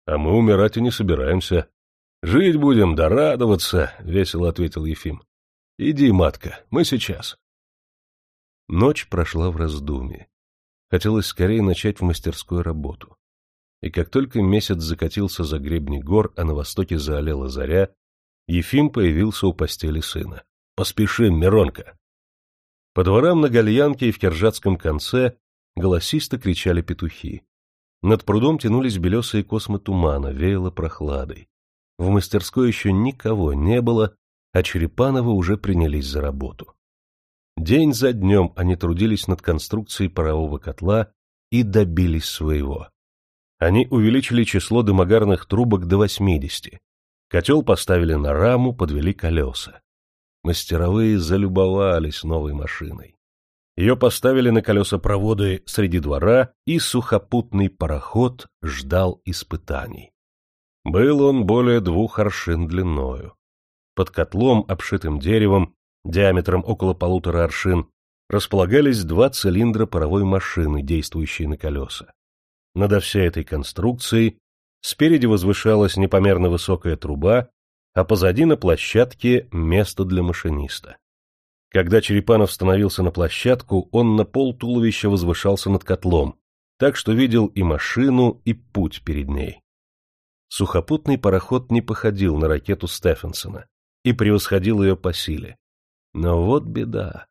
А мы умирать и не собираемся. Жить будем, да радоваться, — весело ответил Ефим. Иди, матка, мы сейчас. Ночь прошла в раздумье. Хотелось скорее начать в мастерской работу. И как только месяц закатился за гребни гор, а на востоке заолела заря, Ефим появился у постели сына. — Поспешим, Миронка! По дворам на Гальянке и в Кержатском конце голосисто кричали петухи. Над прудом тянулись белесые космы тумана, веяло прохладой. В мастерской еще никого не было, а Черепановы уже принялись за работу. День за днем они трудились над конструкцией парового котла и добились своего. Они увеличили число дымогарных трубок до 80. Котел поставили на раму, подвели колеса. Мастеровые залюбовались новой машиной. Ее поставили на колеса проводы среди двора, и сухопутный пароход ждал испытаний. Был он более двух аршин длиною. Под котлом, обшитым деревом, диаметром около полутора аршин, располагались два цилиндра паровой машины, действующие на колеса. Над всей этой конструкцией спереди возвышалась непомерно высокая труба, а позади на площадке место для машиниста. Когда Черепанов становился на площадку, он на пол туловища возвышался над котлом, так что видел и машину, и путь перед ней. Сухопутный пароход не походил на ракету Стефенсона и превосходил ее по силе. Но вот беда.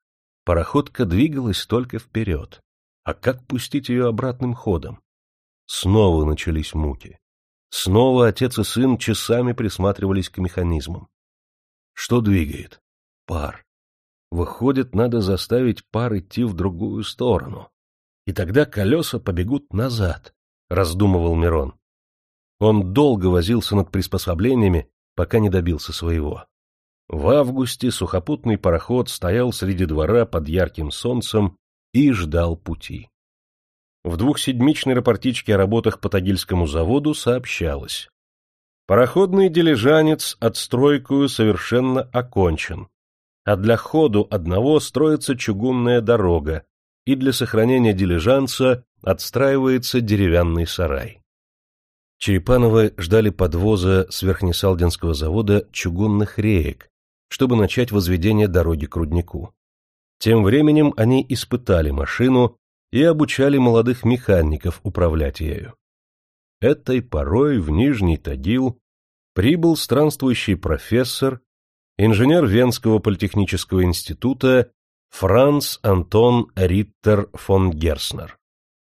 Пароходка двигалась только вперед. А как пустить ее обратным ходом? Снова начались муки. Снова отец и сын часами присматривались к механизмам. Что двигает? Пар. Выходит, надо заставить пар идти в другую сторону. И тогда колеса побегут назад, — раздумывал Мирон. Он долго возился над приспособлениями, пока не добился своего. В августе сухопутный пароход стоял среди двора под ярким солнцем и ждал пути. В двухседмичной рапортичке о работах по Тагильскому заводу сообщалось. Пароходный дилижанец отстройкую совершенно окончен, а для ходу одного строится чугунная дорога, и для сохранения дилижанца отстраивается деревянный сарай. Черепановы ждали подвоза с Верхнесалдинского завода чугунных реек, чтобы начать возведение дороги к руднику. Тем временем они испытали машину и обучали молодых механиков управлять ею. Этой порой в Нижний Тагил прибыл странствующий профессор, инженер Венского политехнического института Франц Антон Риттер фон Герснер.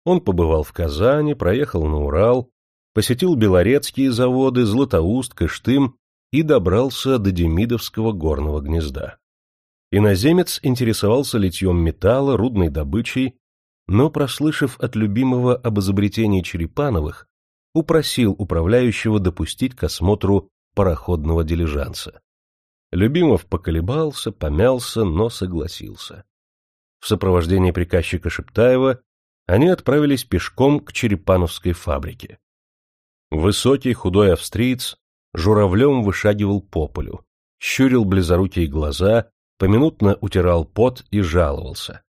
Он побывал в Казани, проехал на Урал, посетил Белорецкие заводы, Златоуст, Кыштым и добрался до Демидовского горного гнезда. Иноземец интересовался литьем металла, рудной добычей но, прослышав от любимого об изобретении Черепановых, упросил управляющего допустить к осмотру пароходного дилижанса. Любимов поколебался, помялся, но согласился. В сопровождении приказчика Шептаева они отправились пешком к Черепановской фабрике. Высокий худой австриец журавлем вышагивал по полю, щурил близорукие глаза, поминутно утирал пот и жаловался.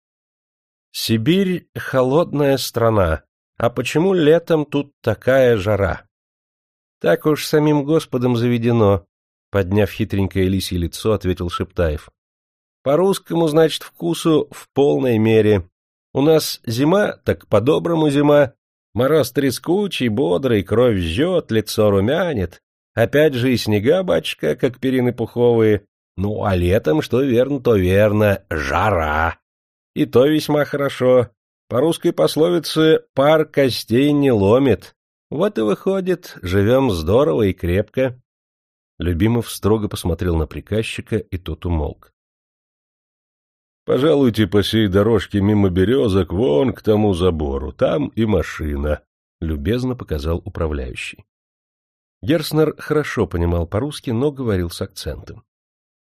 Сибирь — холодная страна, а почему летом тут такая жара? Так уж самим Господом заведено, — подняв хитренькое лисье лицо, ответил Шептаев. По-русскому, значит, вкусу в полной мере. У нас зима, так по-доброму зима. Мороз трескучий, бодрый, кровь жжет, лицо румянит. Опять же и снега, батюшка, как перины пуховые. Ну, а летом, что верно, то верно, жара. И то весьма хорошо. По русской пословице «пар костей не ломит». Вот и выходит, живем здорово и крепко. Любимов строго посмотрел на приказчика, и тот умолк. — Пожалуйте по сей дорожке мимо березок вон к тому забору, там и машина, — любезно показал управляющий. Герснер хорошо понимал по-русски, но говорил с акцентом.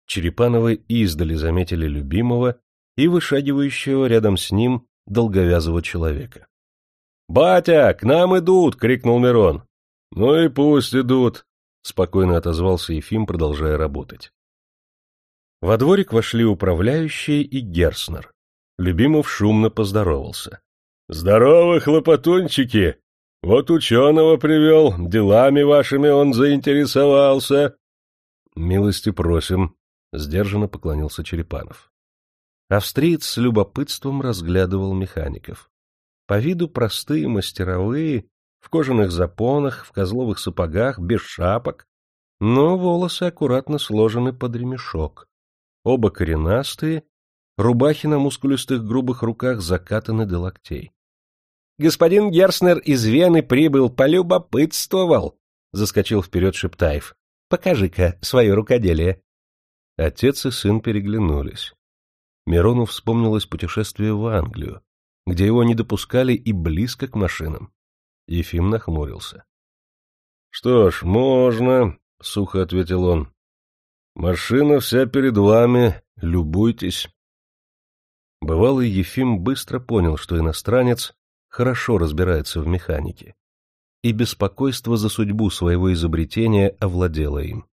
Черепановы издали заметили любимого и вышагивающего рядом с ним долговязого человека. — Батя, к нам идут! — крикнул Мирон. — Ну и пусть идут! — спокойно отозвался Ефим, продолжая работать. Во дворик вошли управляющие и Герснер. Любимов шумно поздоровался. — Здорово, хлопотунчики! Вот ученого привел, делами вашими он заинтересовался. — Милости просим, — сдержанно поклонился Черепанов. Австриец с любопытством разглядывал механиков. По виду простые мастеровые, в кожаных запонах, в козловых сапогах, без шапок, но волосы аккуратно сложены под ремешок. Оба коренастые, рубахи на мускулистых грубых руках закатаны до локтей. — Господин Герснер из Вены прибыл, полюбопытствовал, — заскочил вперед Шептаев. — Покажи-ка свое рукоделие. Отец и сын переглянулись. Мирону вспомнилось путешествие в Англию, где его не допускали и близко к машинам. Ефим нахмурился. — Что ж, можно, — сухо ответил он. — Машина вся перед вами, любуйтесь. Бывалый Ефим быстро понял, что иностранец хорошо разбирается в механике, и беспокойство за судьбу своего изобретения овладело им.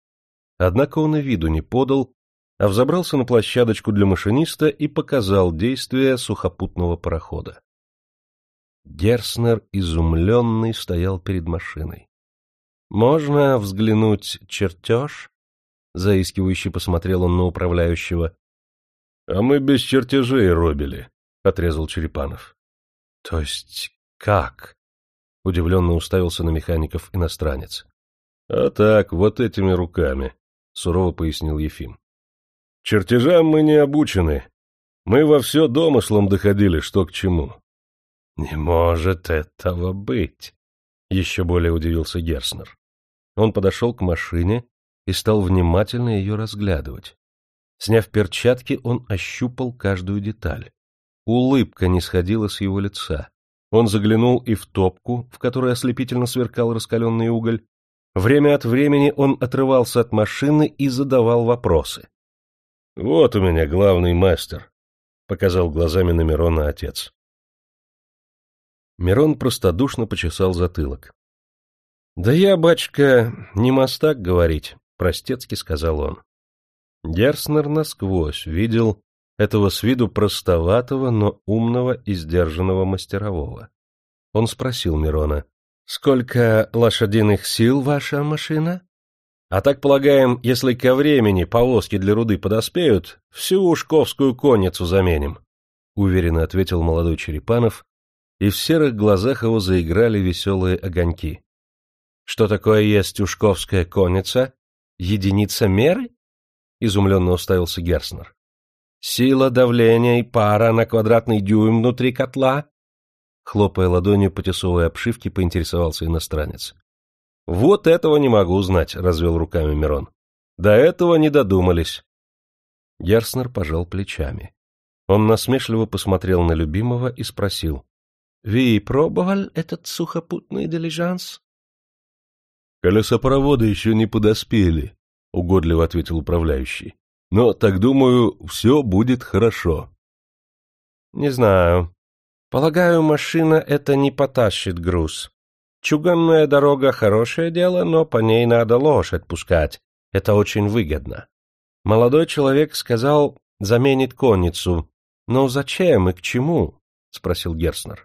Однако он и виду не подал, а взобрался на площадочку для машиниста и показал действия сухопутного парохода. Герснер, изумленный, стоял перед машиной. — Можно взглянуть чертеж? — заискивающе посмотрел он на управляющего. — А мы без чертежей робили, — отрезал Черепанов. — То есть как? — удивленно уставился на механиков иностранец. — А так, вот этими руками, — сурово пояснил Ефим. Чертежам мы не обучены. Мы во все домыслом доходили, что к чему. — Не может этого быть! — еще более удивился Герснер. Он подошел к машине и стал внимательно ее разглядывать. Сняв перчатки, он ощупал каждую деталь. Улыбка не сходила с его лица. Он заглянул и в топку, в которой ослепительно сверкал раскаленный уголь. Время от времени он отрывался от машины и задавал вопросы. — Вот у меня главный мастер, — показал глазами на Мирона отец. Мирон простодушно почесал затылок. — Да я, бачка, не мастак говорить, — простецки сказал он. Герснер насквозь видел этого с виду простоватого, но умного и сдержанного мастерового. Он спросил Мирона, — Сколько лошадиных сил ваша машина? А так полагаем, если ко времени повозки для руды подоспеют, всю ушковскую конницу заменим, — уверенно ответил молодой Черепанов, и в серых глазах его заиграли веселые огоньки. — Что такое есть ушковская конница? Единица меры? — изумленно уставился Герснер. — Сила давления и пара на квадратный дюйм внутри котла? Хлопая ладонью по тесовой обшивке, поинтересовался иностранец. — Вот этого не могу знать, — развел руками Мирон. — До этого не додумались. Герснер пожал плечами. Он насмешливо посмотрел на любимого и спросил. — Вы пробовал этот сухопутный дилижанс? — Колесопроводы еще не подоспели, — угодливо ответил управляющий. — Но, так думаю, все будет хорошо. — Не знаю. Полагаю, машина это не потащит груз. Чуганная дорога — хорошее дело, но по ней надо лошадь пускать. Это очень выгодно. Молодой человек сказал, заменит конницу. Но зачем и к чему? — спросил Герснер.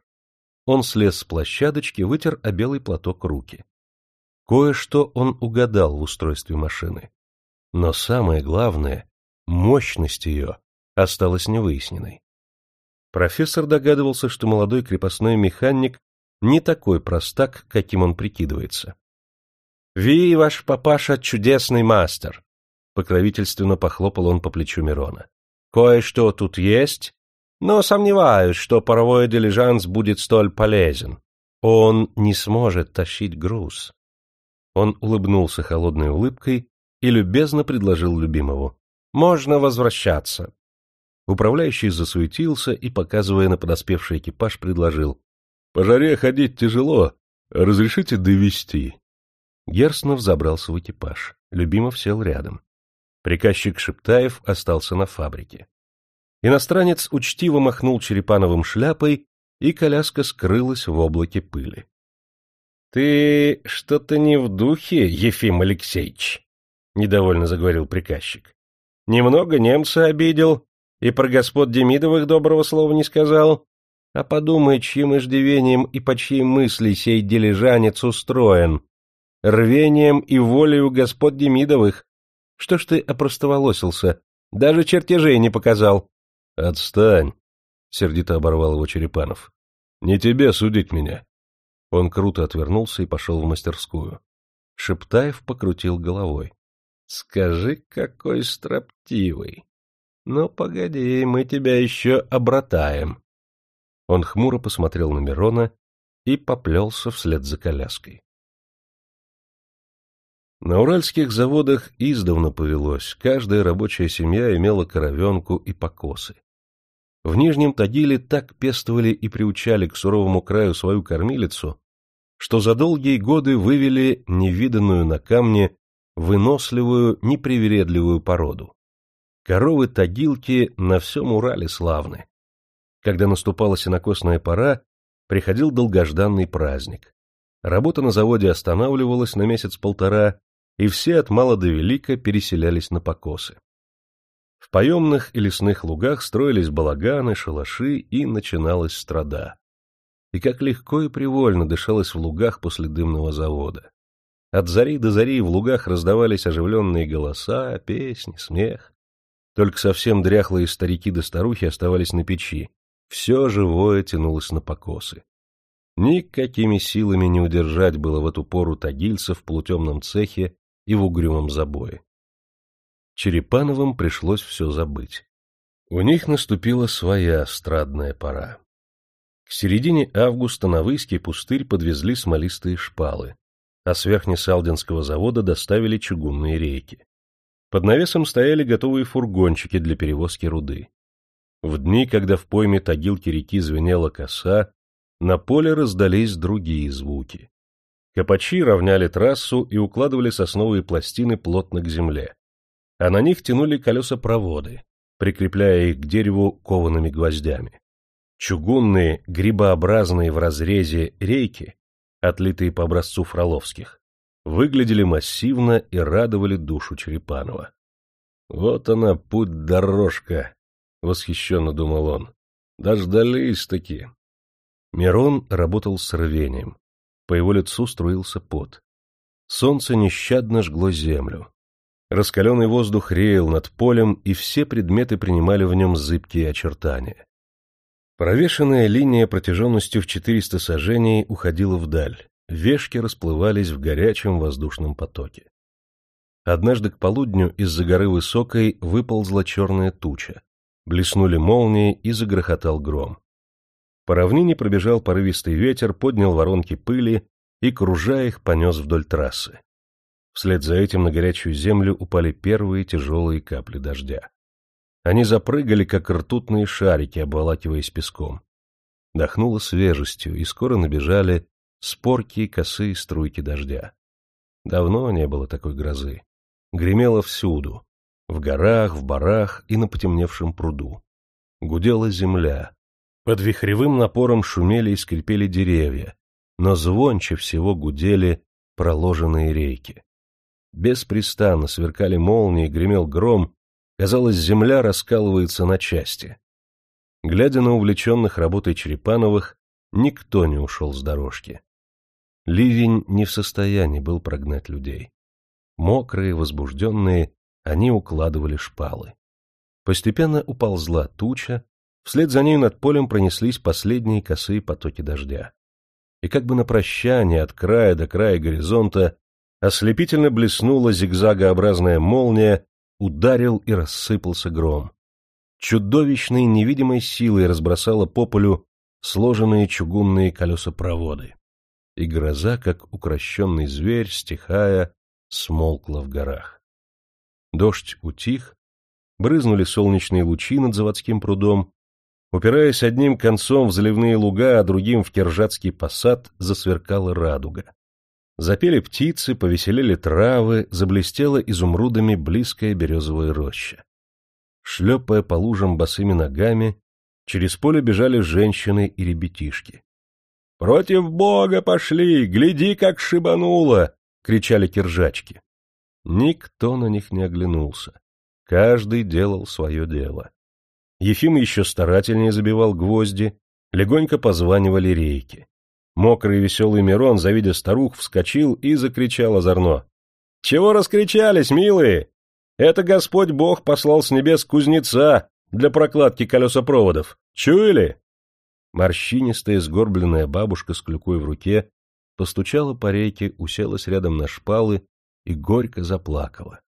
Он слез с площадочки, вытер о белый платок руки. Кое-что он угадал в устройстве машины. Но самое главное, мощность ее осталась невыясненной. Профессор догадывался, что молодой крепостной механик не такой простак, каким он прикидывается. «Ви, ваш папаша, чудесный мастер!» Покровительственно похлопал он по плечу Мирона. «Кое-что тут есть, но сомневаюсь, что паровой дилижанс будет столь полезен. Он не сможет тащить груз». Он улыбнулся холодной улыбкой и любезно предложил любимому. «Можно возвращаться». Управляющий засуетился и, показывая на подоспевший экипаж, предложил. По жаре ходить тяжело. Разрешите довести? Герснов забрался в экипаж. Любимов сел рядом. Приказчик Шептаев остался на фабрике. Иностранец учтиво махнул Черепановым шляпой, и коляска скрылась в облаке пыли. — Ты что-то не в духе, Ефим Алексеевич, — недовольно заговорил приказчик. — Немного немца обидел и про господ Демидовых доброго слова не сказал. А подумай, чьим иждивением и по чьей мысли сей дилижанец устроен. Рвением и волею господ Демидовых. Что ж ты опростоволосился? Даже чертежей не показал. — Отстань, — сердито оборвал его Черепанов. — Не тебе судить меня. Он круто отвернулся и пошел в мастерскую. Шептаев покрутил головой. — Скажи, какой строптивый. Ну, погоди, мы тебя еще обратаем. Он хмуро посмотрел на Мирона и поплелся вслед за коляской. На уральских заводах издавна повелось, каждая рабочая семья имела коровенку и покосы. В Нижнем Тагиле так пестовали и приучали к суровому краю свою кормилицу, что за долгие годы вывели невиданную на камне выносливую, непривередливую породу. Коровы-тагилки на всем Урале славны. Когда наступала сенокосная пора, приходил долгожданный праздник. Работа на заводе останавливалась на месяц-полтора, и все от мала до велика переселялись на покосы. В поемных и лесных лугах строились балаганы, шалаши, и начиналась страда. И как легко и привольно дышалось в лугах после дымного завода. От зари до зари в лугах раздавались оживленные голоса, песни, смех. Только совсем дряхлые старики да старухи оставались на печи. Все живое тянулось на покосы. Никакими силами не удержать было в эту пору тагильцев в полутемном цехе и в угрюмом забое. Черепановым пришлось все забыть. У них наступила своя страдная пора. К середине августа на Выйский пустырь подвезли смолистые шпалы, а с Верхнесалдинского завода доставили чугунные рейки. Под навесом стояли готовые фургончики для перевозки руды. В дни, когда в пойме Тагилки реки звенела коса, на поле раздались другие звуки. Копачи равняли трассу и укладывали сосновые пластины плотно к земле. А на них тянули колеса-проводы, прикрепляя их к дереву коваными гвоздями. Чугунные, грибообразные в разрезе рейки, отлитые по образцу фроловских, выглядели массивно и радовали душу Черепанова. «Вот она, путь-дорожка!» — восхищенно думал он. «Дождались-таки!» Мирон работал с рвением. По его лицу струился пот. Солнце нещадно жгло землю. Раскаленный воздух реял над полем, и все предметы принимали в нем зыбкие очертания. Провешенная линия протяженностью в 400 сажений уходила вдаль. Вешки расплывались в горячем воздушном потоке. Однажды к полудню из-за горы высокой выползла черная туча. Блеснули молнии и загрохотал гром. По равнине пробежал порывистый ветер, поднял воронки пыли и, кружа их, понес вдоль трассы. Вслед за этим на горячую землю упали первые тяжелые капли дождя. Они запрыгали, как ртутные шарики, обволакиваясь песком. Дохнуло свежестью, и скоро набежали спорки и косые струйки дождя. Давно не было такой грозы. Гремело всюду — в горах, в барах и на потемневшем пруду. Гудела земля, под вихревым напором шумели и скрипели деревья, но звонче всего гудели проложенные рейки. Беспрестанно сверкали молнии, гремел гром, казалось, земля раскалывается на части. Глядя на увлеченных работой Черепановых, никто не ушел с дорожки. Ливень не в состоянии был прогнать людей. Мокрые, возбужденные, они укладывали шпалы. Постепенно уползла туча, Вслед за ней над полем пронеслись последние косые потоки дождя. И как бы на прощание от края до края горизонта ослепительно блеснула зигзагообразная молния, ударил и рассыпался гром. Чудовищной невидимой силой разбросала по полю сложенные чугунные колесопроводы. И гроза, как укращенный зверь, стихая, смолкла в горах. Дождь утих, брызнули солнечные лучи над заводским прудом, Упираясь одним концом в заливные луга, а другим в Киржатский посад, засверкала радуга. Запели птицы, повеселели травы, заблестела изумрудами близкая березовая роща. Шлепая по лужам босыми ногами, через поле бежали женщины и ребятишки. — Против Бога пошли! Гляди, как шибануло! — кричали киржачки. Никто на них не оглянулся. Каждый делал свое дело. Ефим еще старательнее забивал гвозди, легонько позванивали рейки. Мокрый веселый Мирон, завидя старух, вскочил и закричал озорно. — Чего раскричались, милые? Это Господь Бог послал с небес кузнеца для прокладки колесопроводов. Чуяли? Морщинистая сгорбленная бабушка с клюкой в руке постучала по рейке, уселась рядом на шпалы и горько заплакала.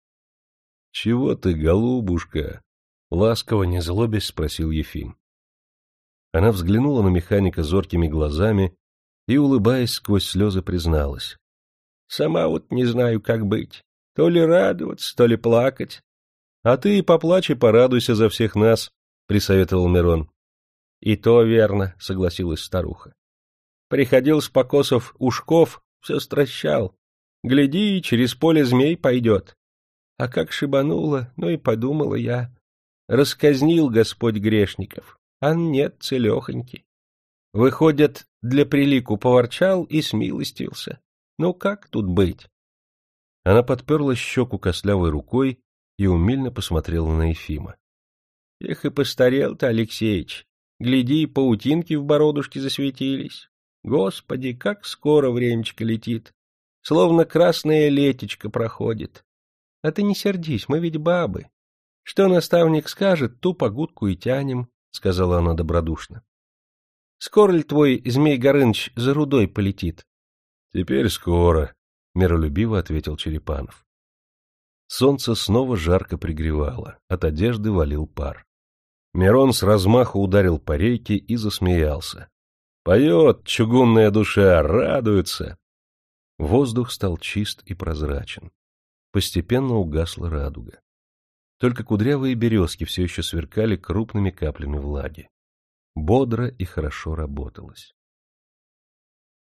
— Чего ты, голубушка? — ласково, не злобясь, спросил Ефим. Она взглянула на механика зоркими глазами и, улыбаясь сквозь слезы, призналась. — Сама вот не знаю, как быть. То ли радоваться, то ли плакать. — А ты и поплачь и порадуйся за всех нас, — присоветовал Мирон. — И то верно, — согласилась старуха. Приходил с покосов Ушков, все стращал. Гляди, через поле змей пойдет. А как шибануло, ну и подумала я. Расказнил Господь грешников, а нет целехоньки. Выходят, для прилику поворчал и смилостился. Ну как тут быть? Она подперла щеку костлявой рукой и умильно посмотрела на Ефима. — Эх и постарел ты, Алексеич. Гляди, паутинки в бородушке засветились. Господи, как скоро времечко летит. Словно красная летечко проходит. А ты не сердись, мы ведь бабы. Что наставник скажет, ту погудку и тянем, — сказала она добродушно. — Скоро ли твой Змей Горыныч за рудой полетит? — Теперь скоро, — миролюбиво ответил Черепанов. Солнце снова жарко пригревало, от одежды валил пар. Мирон с размаху ударил по рейке и засмеялся. Поет чугунная душа, радуется. Воздух стал чист и прозрачен. Постепенно угасла радуга. Только кудрявые березки все еще сверкали крупными каплями влаги. Бодро и хорошо работалось.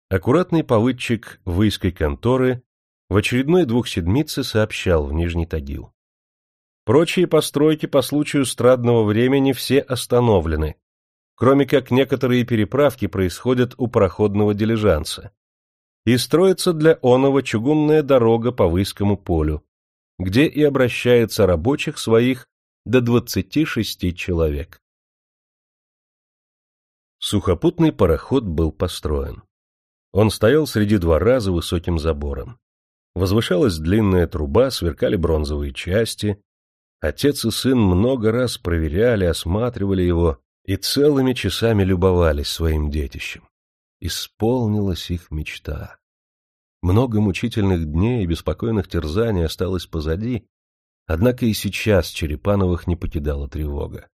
Аккуратный повыдчик выйской конторы в очередной двухседмице сообщал в Нижний Тагил. Прочие постройки по случаю страдного времени все остановлены, кроме как некоторые переправки происходят у проходного дилижанса. И строится для оного чугунная дорога по Выйскому полю, где и обращается рабочих своих до двадцати шести человек. Сухопутный пароход был построен. Он стоял среди двора за высоким забором. Возвышалась длинная труба, сверкали бронзовые части. Отец и сын много раз проверяли, осматривали его и целыми часами любовались своим детищем. Исполнилась их мечта. Много мучительных дней и беспокойных терзаний осталось позади, однако и сейчас Черепановых не покидала тревога.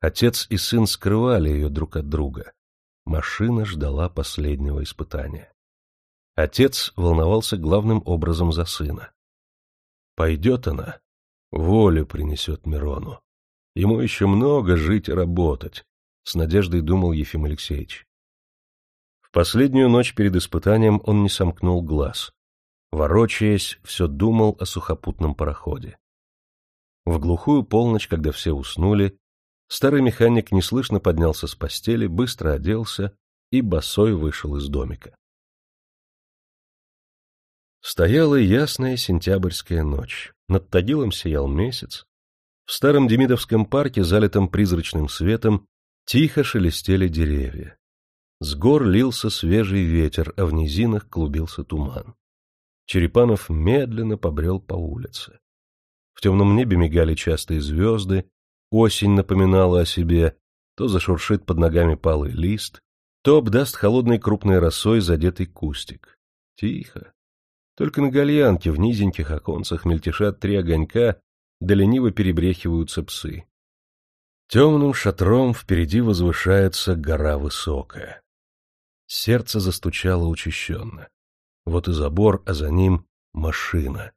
Отец и сын скрывали ее друг от друга. Машина ждала последнего испытания. Отец волновался главным образом за сына. Пойдет она, волю принесет Мирону. Ему еще много жить и работать, — с надеждой думал Ефим Алексеевич. Последнюю ночь перед испытанием он не сомкнул глаз. Ворочаясь, все думал о сухопутном пароходе. В глухую полночь, когда все уснули, Старый механик неслышно поднялся с постели, быстро оделся и босой вышел из домика. Стояла ясная сентябрьская ночь. Над Тагилом сиял месяц. В старом Демидовском парке, залитом призрачным светом, тихо шелестели деревья. С гор лился свежий ветер, а в низинах клубился туман. Черепанов медленно побрел по улице. В темном небе мигали частые звезды, Осень напоминала о себе, то зашуршит под ногами палый лист, то обдаст холодной крупной росой задетый кустик. Тихо. Только на гальянке в низеньких оконцах мельтешат три огонька, да лениво перебрехиваются псы. Темным шатром впереди возвышается гора высокая. Сердце застучало учащенно. Вот и забор, а за ним машина.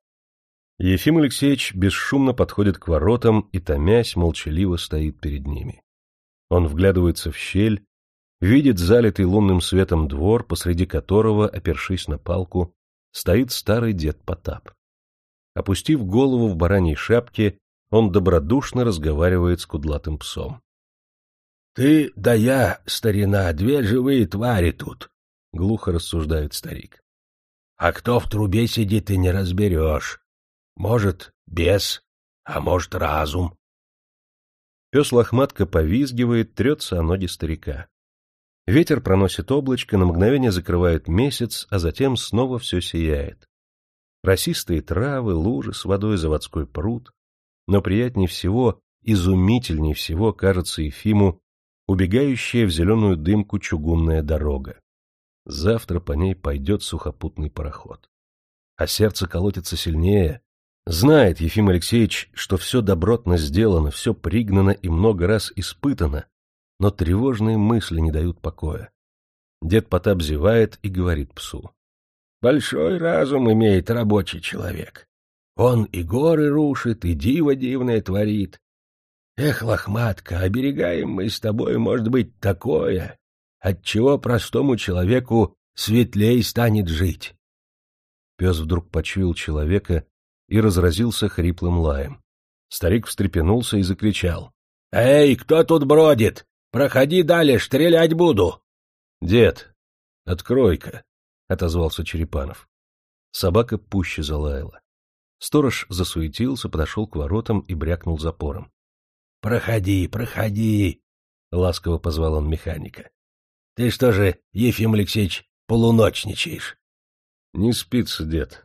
Ефим Алексеевич бесшумно подходит к воротам и, томясь, молчаливо стоит перед ними. Он вглядывается в щель, видит залитый лунным светом двор, посреди которого, опершись на палку, стоит старый дед Потап. Опустив голову в бараньей шапке, он добродушно разговаривает с кудлатым псом. — Ты да я, старина, две живые твари тут, — глухо рассуждает старик. — А кто в трубе сидит, и не разберешь. Может, бес, а может, разум. Пес лохматко повизгивает, трется о ноги старика. Ветер проносит облачко, на мгновение закрывает месяц, а затем снова все сияет. Росистые травы, лужи с водой, заводской пруд. Но приятнее всего, изумительнее всего кажется Ефиму убегающая в зеленую дымку чугунная дорога. Завтра по ней пойдет сухопутный пароход. А сердце колотится сильнее. Знает Ефим Алексеевич, что все добротно сделано, все пригнано и много раз испытано, но тревожные мысли не дают покоя. Дед Потап зевает и говорит псу. Большой разум имеет рабочий человек. Он и горы рушит, и диво дивное творит. Эх, лохматка, оберегаем мы с тобой, может быть, такое, отчего простому человеку светлей станет жить. Пес вдруг почуял человека и разразился хриплым лаем. Старик встрепенулся и закричал. — Эй, кто тут бродит? Проходи далее, стрелять буду. — Дед, открой-ка, — отозвался Черепанов. Собака пуще залаяла. Сторож засуетился, подошел к воротам и брякнул запором. — Проходи, проходи, — ласково позвал он механика. — Ты что же, Ефим Алексеевич, полуночничаешь? — Не спится, дед.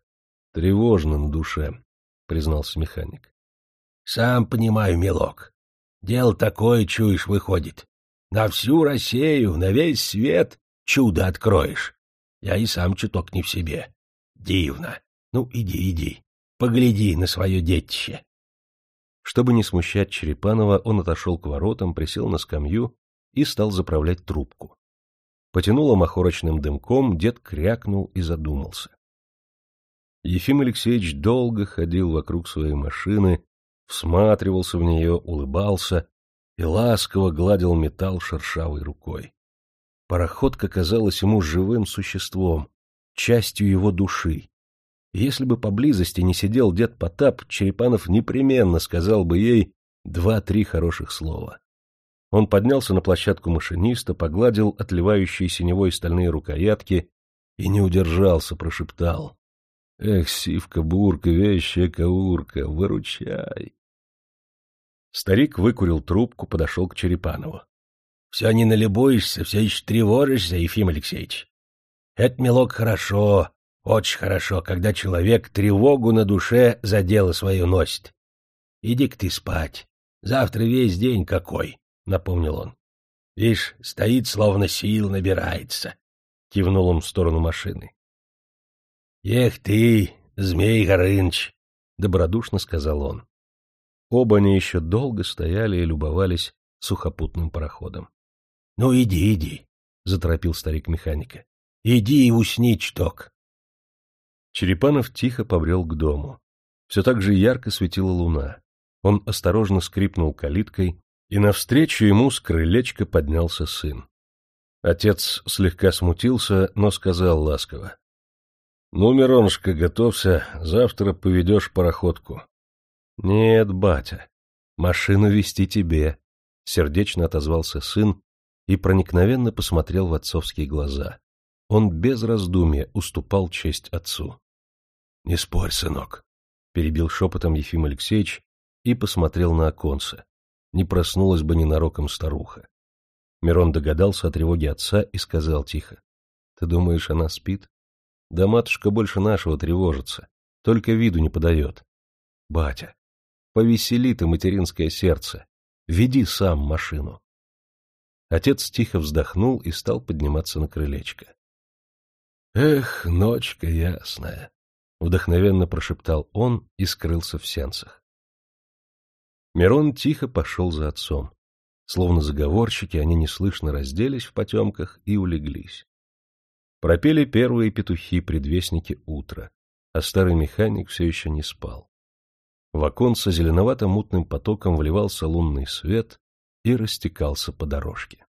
Тревожно на душе, — признался механик. — Сам понимаю, милок. Дело такое, чуешь, выходит. На всю Россию, на весь свет чудо откроешь. Я и сам чуток не в себе. Дивно. Ну, иди, иди. Погляди на свое детище. Чтобы не смущать Черепанова, он отошел к воротам, присел на скамью и стал заправлять трубку. Потянуло махорочным дымком, дед крякнул и задумался. Ефим Алексеевич долго ходил вокруг своей машины, всматривался в нее, улыбался и ласково гладил металл шершавой рукой. Пароходка казалась ему живым существом, частью его души. Если бы поблизости не сидел дед Потап, Черепанов непременно сказал бы ей два-три хороших слова. Он поднялся на площадку машиниста, погладил отливающие синевой стальные рукоятки и не удержался, прошептал. — Эх, сивка-бурка, вещая каурка, выручай! Старик выкурил трубку, подошел к Черепанову. Все не налюбуешься, все еще тревожишься, Ефим Алексеевич. Это, милок, хорошо, очень хорошо, когда человек тревогу на душе за дело свое носит. Иди-ка ты спать. Завтра весь день какой, — напомнил он. Видишь, стоит, словно сил набирается. Кивнул он в сторону машины. — Эх ты, Змей Горыныч! — добродушно сказал он. Оба они еще долго стояли и любовались сухопутным пароходом. — Ну, иди, иди, — заторопил старик механика. — Иди и усни чток. Черепанов тихо побрел к дому. Все так же ярко светила луна. Он осторожно скрипнул калиткой, и навстречу ему с крылечка поднялся сын. Отец слегка смутился, но сказал ласково. — Ну, Миронушка, готовься, завтра поведешь пароходку. — Нет, батя, машину вести тебе, — сердечно отозвался сын и проникновенно посмотрел в отцовские глаза. Он без раздумья уступал честь отцу. — Не спорь, сынок, — перебил шепотом Ефим Алексеевич и посмотрел на оконце. Не проснулась бы ненароком старуха. Мирон догадался о тревоге отца и сказал тихо. — Ты думаешь, она спит? Да матушка больше нашего тревожится, только виду не подает. — Батя, повесели ты материнское сердце, веди сам машину. Отец тихо вздохнул и стал подниматься на крылечко. — Эх, ночка ясная! — вдохновенно прошептал он и скрылся в сенцах. Мирон тихо пошел за отцом. Словно заговорщики, они неслышно разделись в потемках и улеглись. Пропели первые петухи, предвестники утра, а старый механик все еще не спал. В оконце зеленовато-мутным потоком вливался лунный свет, и растекался по дорожке.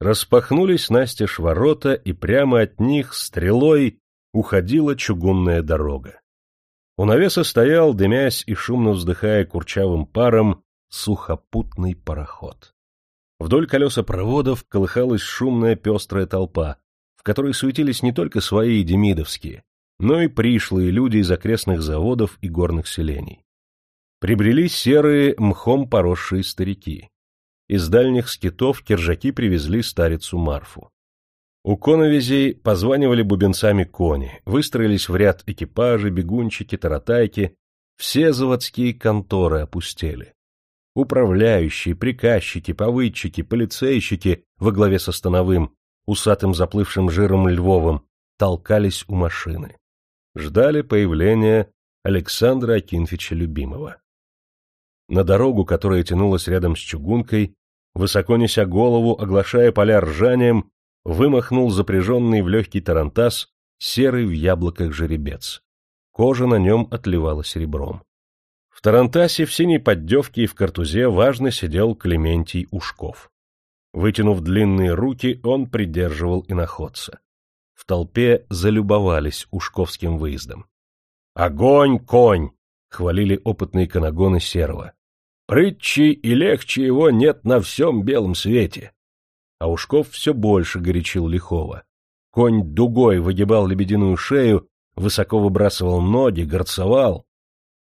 Распахнулись настежь ворота, и прямо от них стрелой уходила чугунная дорога. У навеса стоял, дымясь и шумно вздыхая курчавым паром, сухопутный пароход. Вдоль колесопроводов колыхалась шумная пестрая толпа, в которой суетились не только свои демидовские, но и пришлые люди из окрестных заводов и горных селений прибрели серые, мхом поросшие старики. Из дальних скитов киржаки привезли старицу Марфу. У коновизей позванивали бубенцами кони, выстроились в ряд экипажи, бегунчики, таратайки, все заводские конторы опустели. Управляющие, приказчики, повыдчики, полицейщики во главе со Становым усатым заплывшим жиром Львовым, толкались у машины. Ждали появления Александра Акинфича Любимого. На дорогу, которая тянулась рядом с чугункой, высоко неся голову, оглашая поля ржанием, вымахнул запряженный в легкий тарантас серый в яблоках жеребец. Кожа на нем отливала серебром. В тарантасе в синей поддевке и в картузе важно сидел Клементий Ушков. Вытянув длинные руки, он придерживал иноходца. В толпе залюбовались Ушковским выездом. «Огонь, конь!» — хвалили опытные канагоны Серого. «Прытчи и легче его нет на всем белом свете!» А Ушков все больше горячил Лихова. Конь дугой выгибал лебединую шею, высоко выбрасывал ноги, горцевал.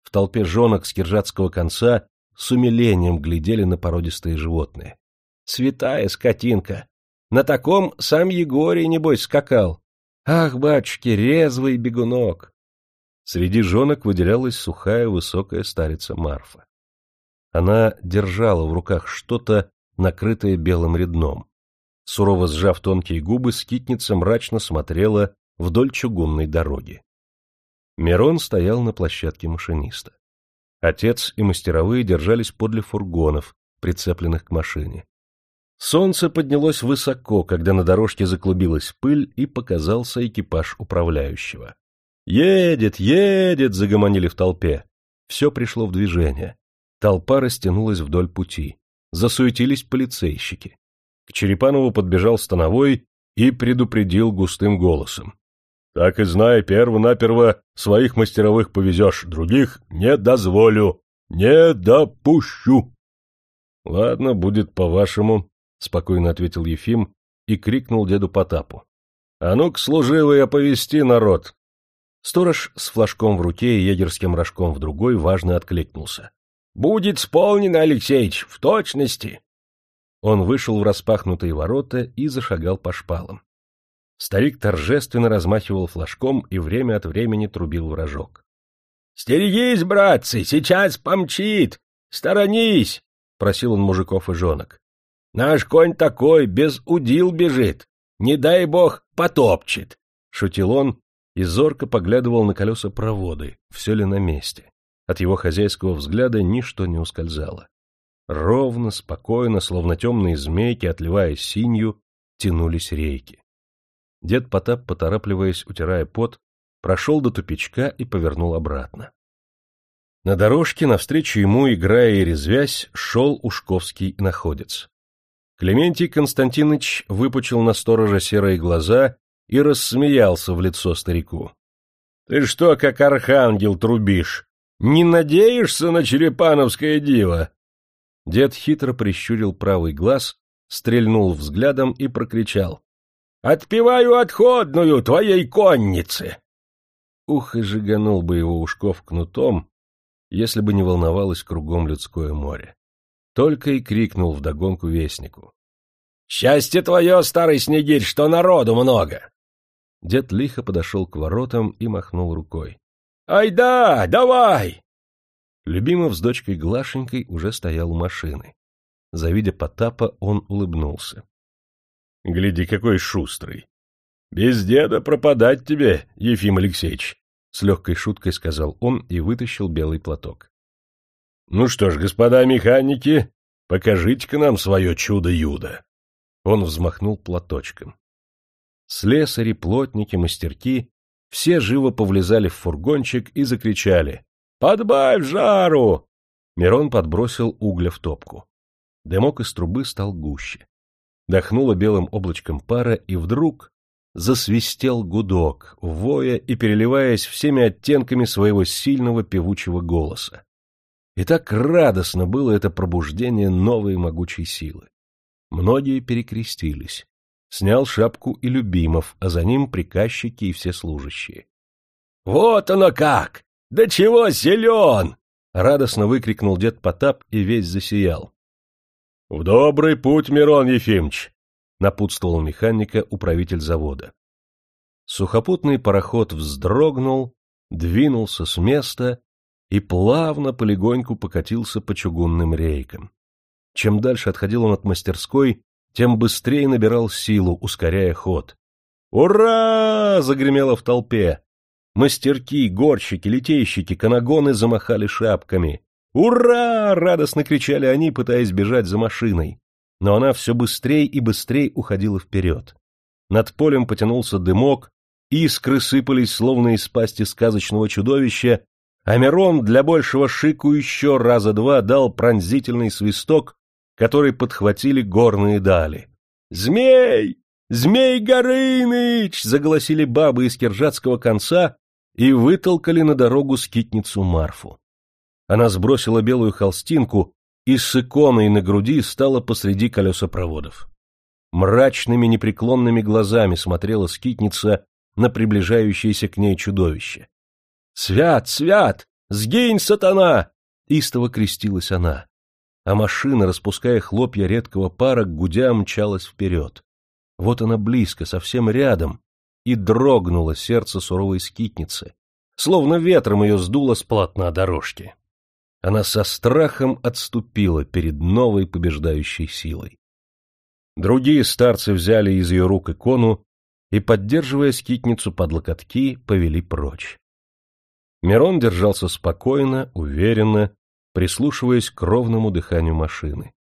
В толпе жонок с киржатского конца с умилением глядели на породистые животные. Святая скотинка! На таком сам Егорий, небось, скакал. Ах, батюшки, резвый бегунок! Среди жонок выделялась сухая высокая старица Марфа. Она держала в руках что-то, накрытое белым редном. Сурово сжав тонкие губы, скитница мрачно смотрела вдоль чугунной дороги. Мирон стоял на площадке машиниста. Отец и мастеровые держались подле фургонов, прицепленных к машине. Солнце поднялось высоко, когда на дорожке заклубилась пыль и показался экипаж управляющего. «Едет, едет!» — загомонили в толпе. Все пришло в движение. Толпа растянулась вдоль пути. Засуетились полицейщики. К Черепанову подбежал становой и предупредил густым голосом. — Так и знай, перво-наперво своих мастеровых повезешь, других не дозволю, не допущу. — Ладно, будет по-вашему, — спокойно ответил Ефим и крикнул деду Потапу. — А ну-ка, служивый, оповести народ, Сторож с флажком в руке и егерским рожком в другой важно откликнулся. — Будет исполнено, Алексеич, в точности. Он вышел в распахнутые ворота и зашагал по шпалам. Старик торжественно размахивал флажком и время от времени трубил в рожок. — Стерегись, братцы, сейчас помчит! Сторонись! — просил он мужиков и жонок. — Наш конь такой, без удил бежит. Не дай бог, потопчет! — шутил он и зорко поглядывал на колеса проводы, все ли на месте. От его хозяйского взгляда ничто не ускользало. Ровно, спокойно, словно темные змейки, отливая синью, тянулись рейки. Дед Потап, поторапливаясь, утирая пот, прошел до тупичка и повернул обратно. На дорожке, навстречу ему, играя и резвясь, шел Ушковский находец. Клементий Константинович выпучил на сторожа серые глаза и рассмеялся в лицо старику. — Ты что, как архангел, трубишь? Не надеешься на черепановское диво? Дед хитро прищурил правый глаз, стрельнул взглядом и прокричал. — Отпиваю отходную твоей конницы! Ух, и жиганул бы его Ушков кнутом, если бы не волновалось кругом людское море. Только и крикнул вдогонку вестнику. — Счастье твое, старый снегирь, что народу много! Дед лихо подошел к воротам и махнул рукой. — Ай да, давай! Любимов с дочкой Глашенькой уже стоял у машины. Завидя Потапа, он улыбнулся. — Гляди, какой шустрый! Без деда пропадать тебе, Ефим Алексеевич! — с легкой шуткой сказал он и вытащил белый платок. — Ну что ж, господа механики, покажите-ка нам свое чудо-юдо! Он взмахнул платочком. Слесари, плотники, мастерки — все живо повлезали в фургончик и закричали «Подбавь жару!» Мирон подбросил угля в топку. Дымок из трубы стал гуще. Дохнуло белым облачком пара, и вдруг засвистел гудок, воя и переливаясь всеми оттенками своего сильного певучего голоса. И так радостно было это пробуждение новой могучей силы. Многие перекрестились снял шапку и Любимов, а за ним приказчики и все служащие. — Вот оно как! Да чего силен! — радостно выкрикнул дед Потап и весь засиял. — В добрый путь, Мирон Ефимович! — напутствовал механика управитель завода. Сухопутный пароход вздрогнул, двинулся с места и плавно полегоньку покатился по чугунным рейкам. Чем дальше отходил он от мастерской, тем быстрее набирал силу, ускоряя ход. «Ура!» — загремело в толпе. Мастерки, горщики, литейщики, канагоны замахали шапками. «Ура!» — радостно кричали они, пытаясь бежать за машиной. Но она все быстрее и быстрее уходила вперед. Над полем потянулся дымок, искры сыпались, словно из пасти сказочного чудовища, а Мирон для большего шику еще раза два дал пронзительный свисток, который подхватили горные дали. «Змей! Змей Горыныч!» — заголосили бабы из Киржатского конца и вытолкали на дорогу скитницу Марфу. Она сбросила белую холстинку и с иконой на груди стала посреди колесопроводов. Мрачными непреклонными глазами смотрела скитница на приближающееся к ней чудовище. «Свят, свят! Сгинь, сатана!» — истово крестилась она. А машина, распуская хлопья редкого пара, гудя мчалась вперед. Вот она близко, совсем рядом, и дрогнуло сердце суровой скитницы, словно ветром ее сдуло с полотна дорожки. Она со страхом отступила перед новой побеждающей силой. Другие старцы взяли из ее рук икону и, поддерживая скитницу под локотки, повели прочь. Мирон держался спокойно, уверенно, прислушиваясь к ровному дыханию машины.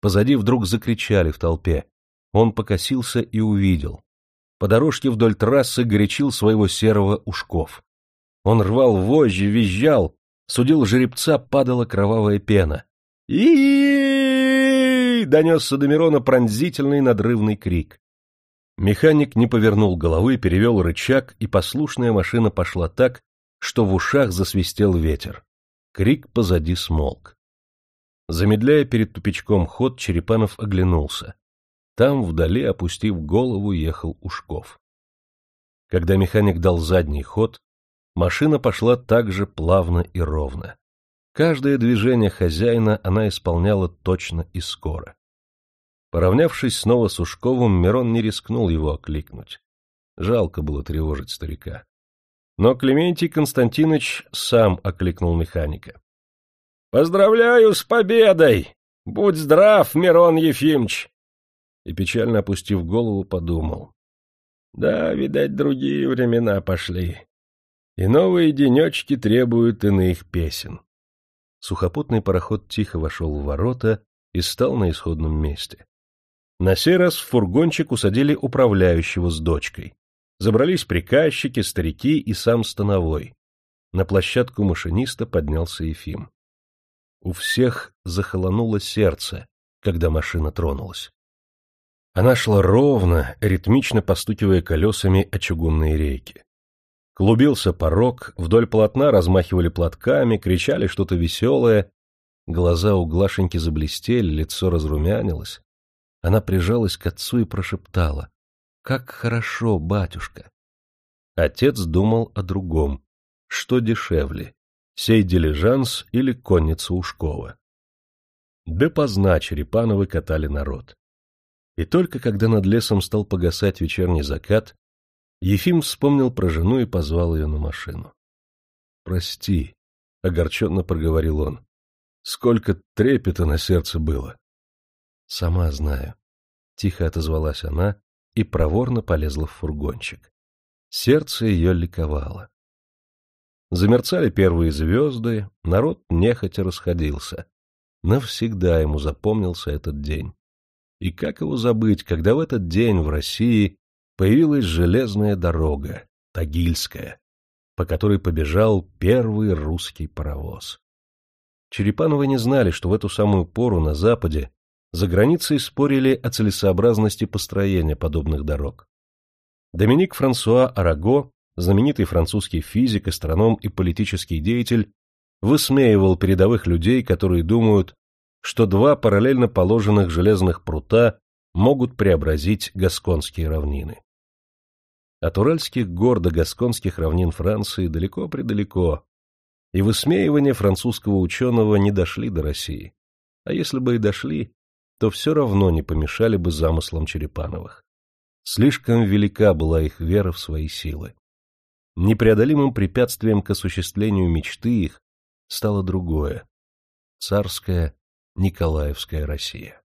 Позади вдруг закричали в толпе. Он покосился и увидел. По дорожке вдоль трассы горячил своего серого ушков. Он рвал вожжи, визжал, судил жеребца, падала кровавая пена. и донесся до Мирона пронзительный надрывный крик. Механик не повернул головы, перевел рычаг, и послушная машина пошла так, что в ушах засвистел ветер. Крик позади смолк. Замедляя перед тупичком ход, Черепанов оглянулся. Там, вдали, опустив голову, ехал Ушков. Когда механик дал задний ход, машина пошла так же плавно и ровно. Каждое движение хозяина она исполняла точно и скоро. Поравнявшись снова с Ушковым, Мирон не рискнул его окликнуть. Жалко было тревожить старика. Но Клементий Константинович сам окликнул механика. — Поздравляю с победой! Будь здрав, Мирон Ефимович! И печально опустив голову, подумал. Да, видать, другие времена пошли и новые денечки требуют иных песен. Сухопутный пароход тихо вошел в ворота и стал на исходном месте. На сей раз в фургончик усадили управляющего с дочкой. Забрались приказчики, старики и сам становой. На площадку машиниста поднялся Ефим. У всех захолонуло сердце, когда машина тронулась. Она шла ровно, ритмично постукивая колесами о чугунные рейки. Клубился порог, вдоль полотна размахивали платками, кричали что-то веселое. Глаза у Глашеньки заблестели, лицо разрумянилось. Она прижалась к отцу и прошептала. — Как хорошо, батюшка! Отец думал о другом. Что дешевле, сей дилижанс или конница Ушкова? Да поздна Черепановы катали народ. И только когда над лесом стал погасать вечерний закат, Ефим вспомнил про жену и позвал ее на машину. — Прости, — огорченно проговорил он. — Сколько трепета на сердце было. — Сама знаю. Тихо отозвалась она и проворно полезла в фургончик. Сердце ее ликовало. Замерцали первые звезды, народ нехотя расходился. Навсегда ему запомнился этот день. И как его забыть, когда в этот день в России появилась железная дорога, Тагильская, по которой побежал первый русский паровоз. Черепановы не знали, что в эту самую пору на Западе за границей спорили о целесообразности построения подобных дорог. Доминик Франсуа Араго, знаменитый французский физик, астроном и политический деятель, высмеивал передовых людей, которые думают, что два параллельно положенных железных прута могут преобразить гасконские равнины. От Уральских гор до гасконских равнин Франции далеко-предалеко, и высмеивания французского ученого не дошли до России. А если бы и дошли, то все равно не помешали бы замыслам Черепановых. Слишком велика была их вера в свои силы. Непреодолимым препятствием к осуществлению мечты их стало другое — царская Николаевская Россия.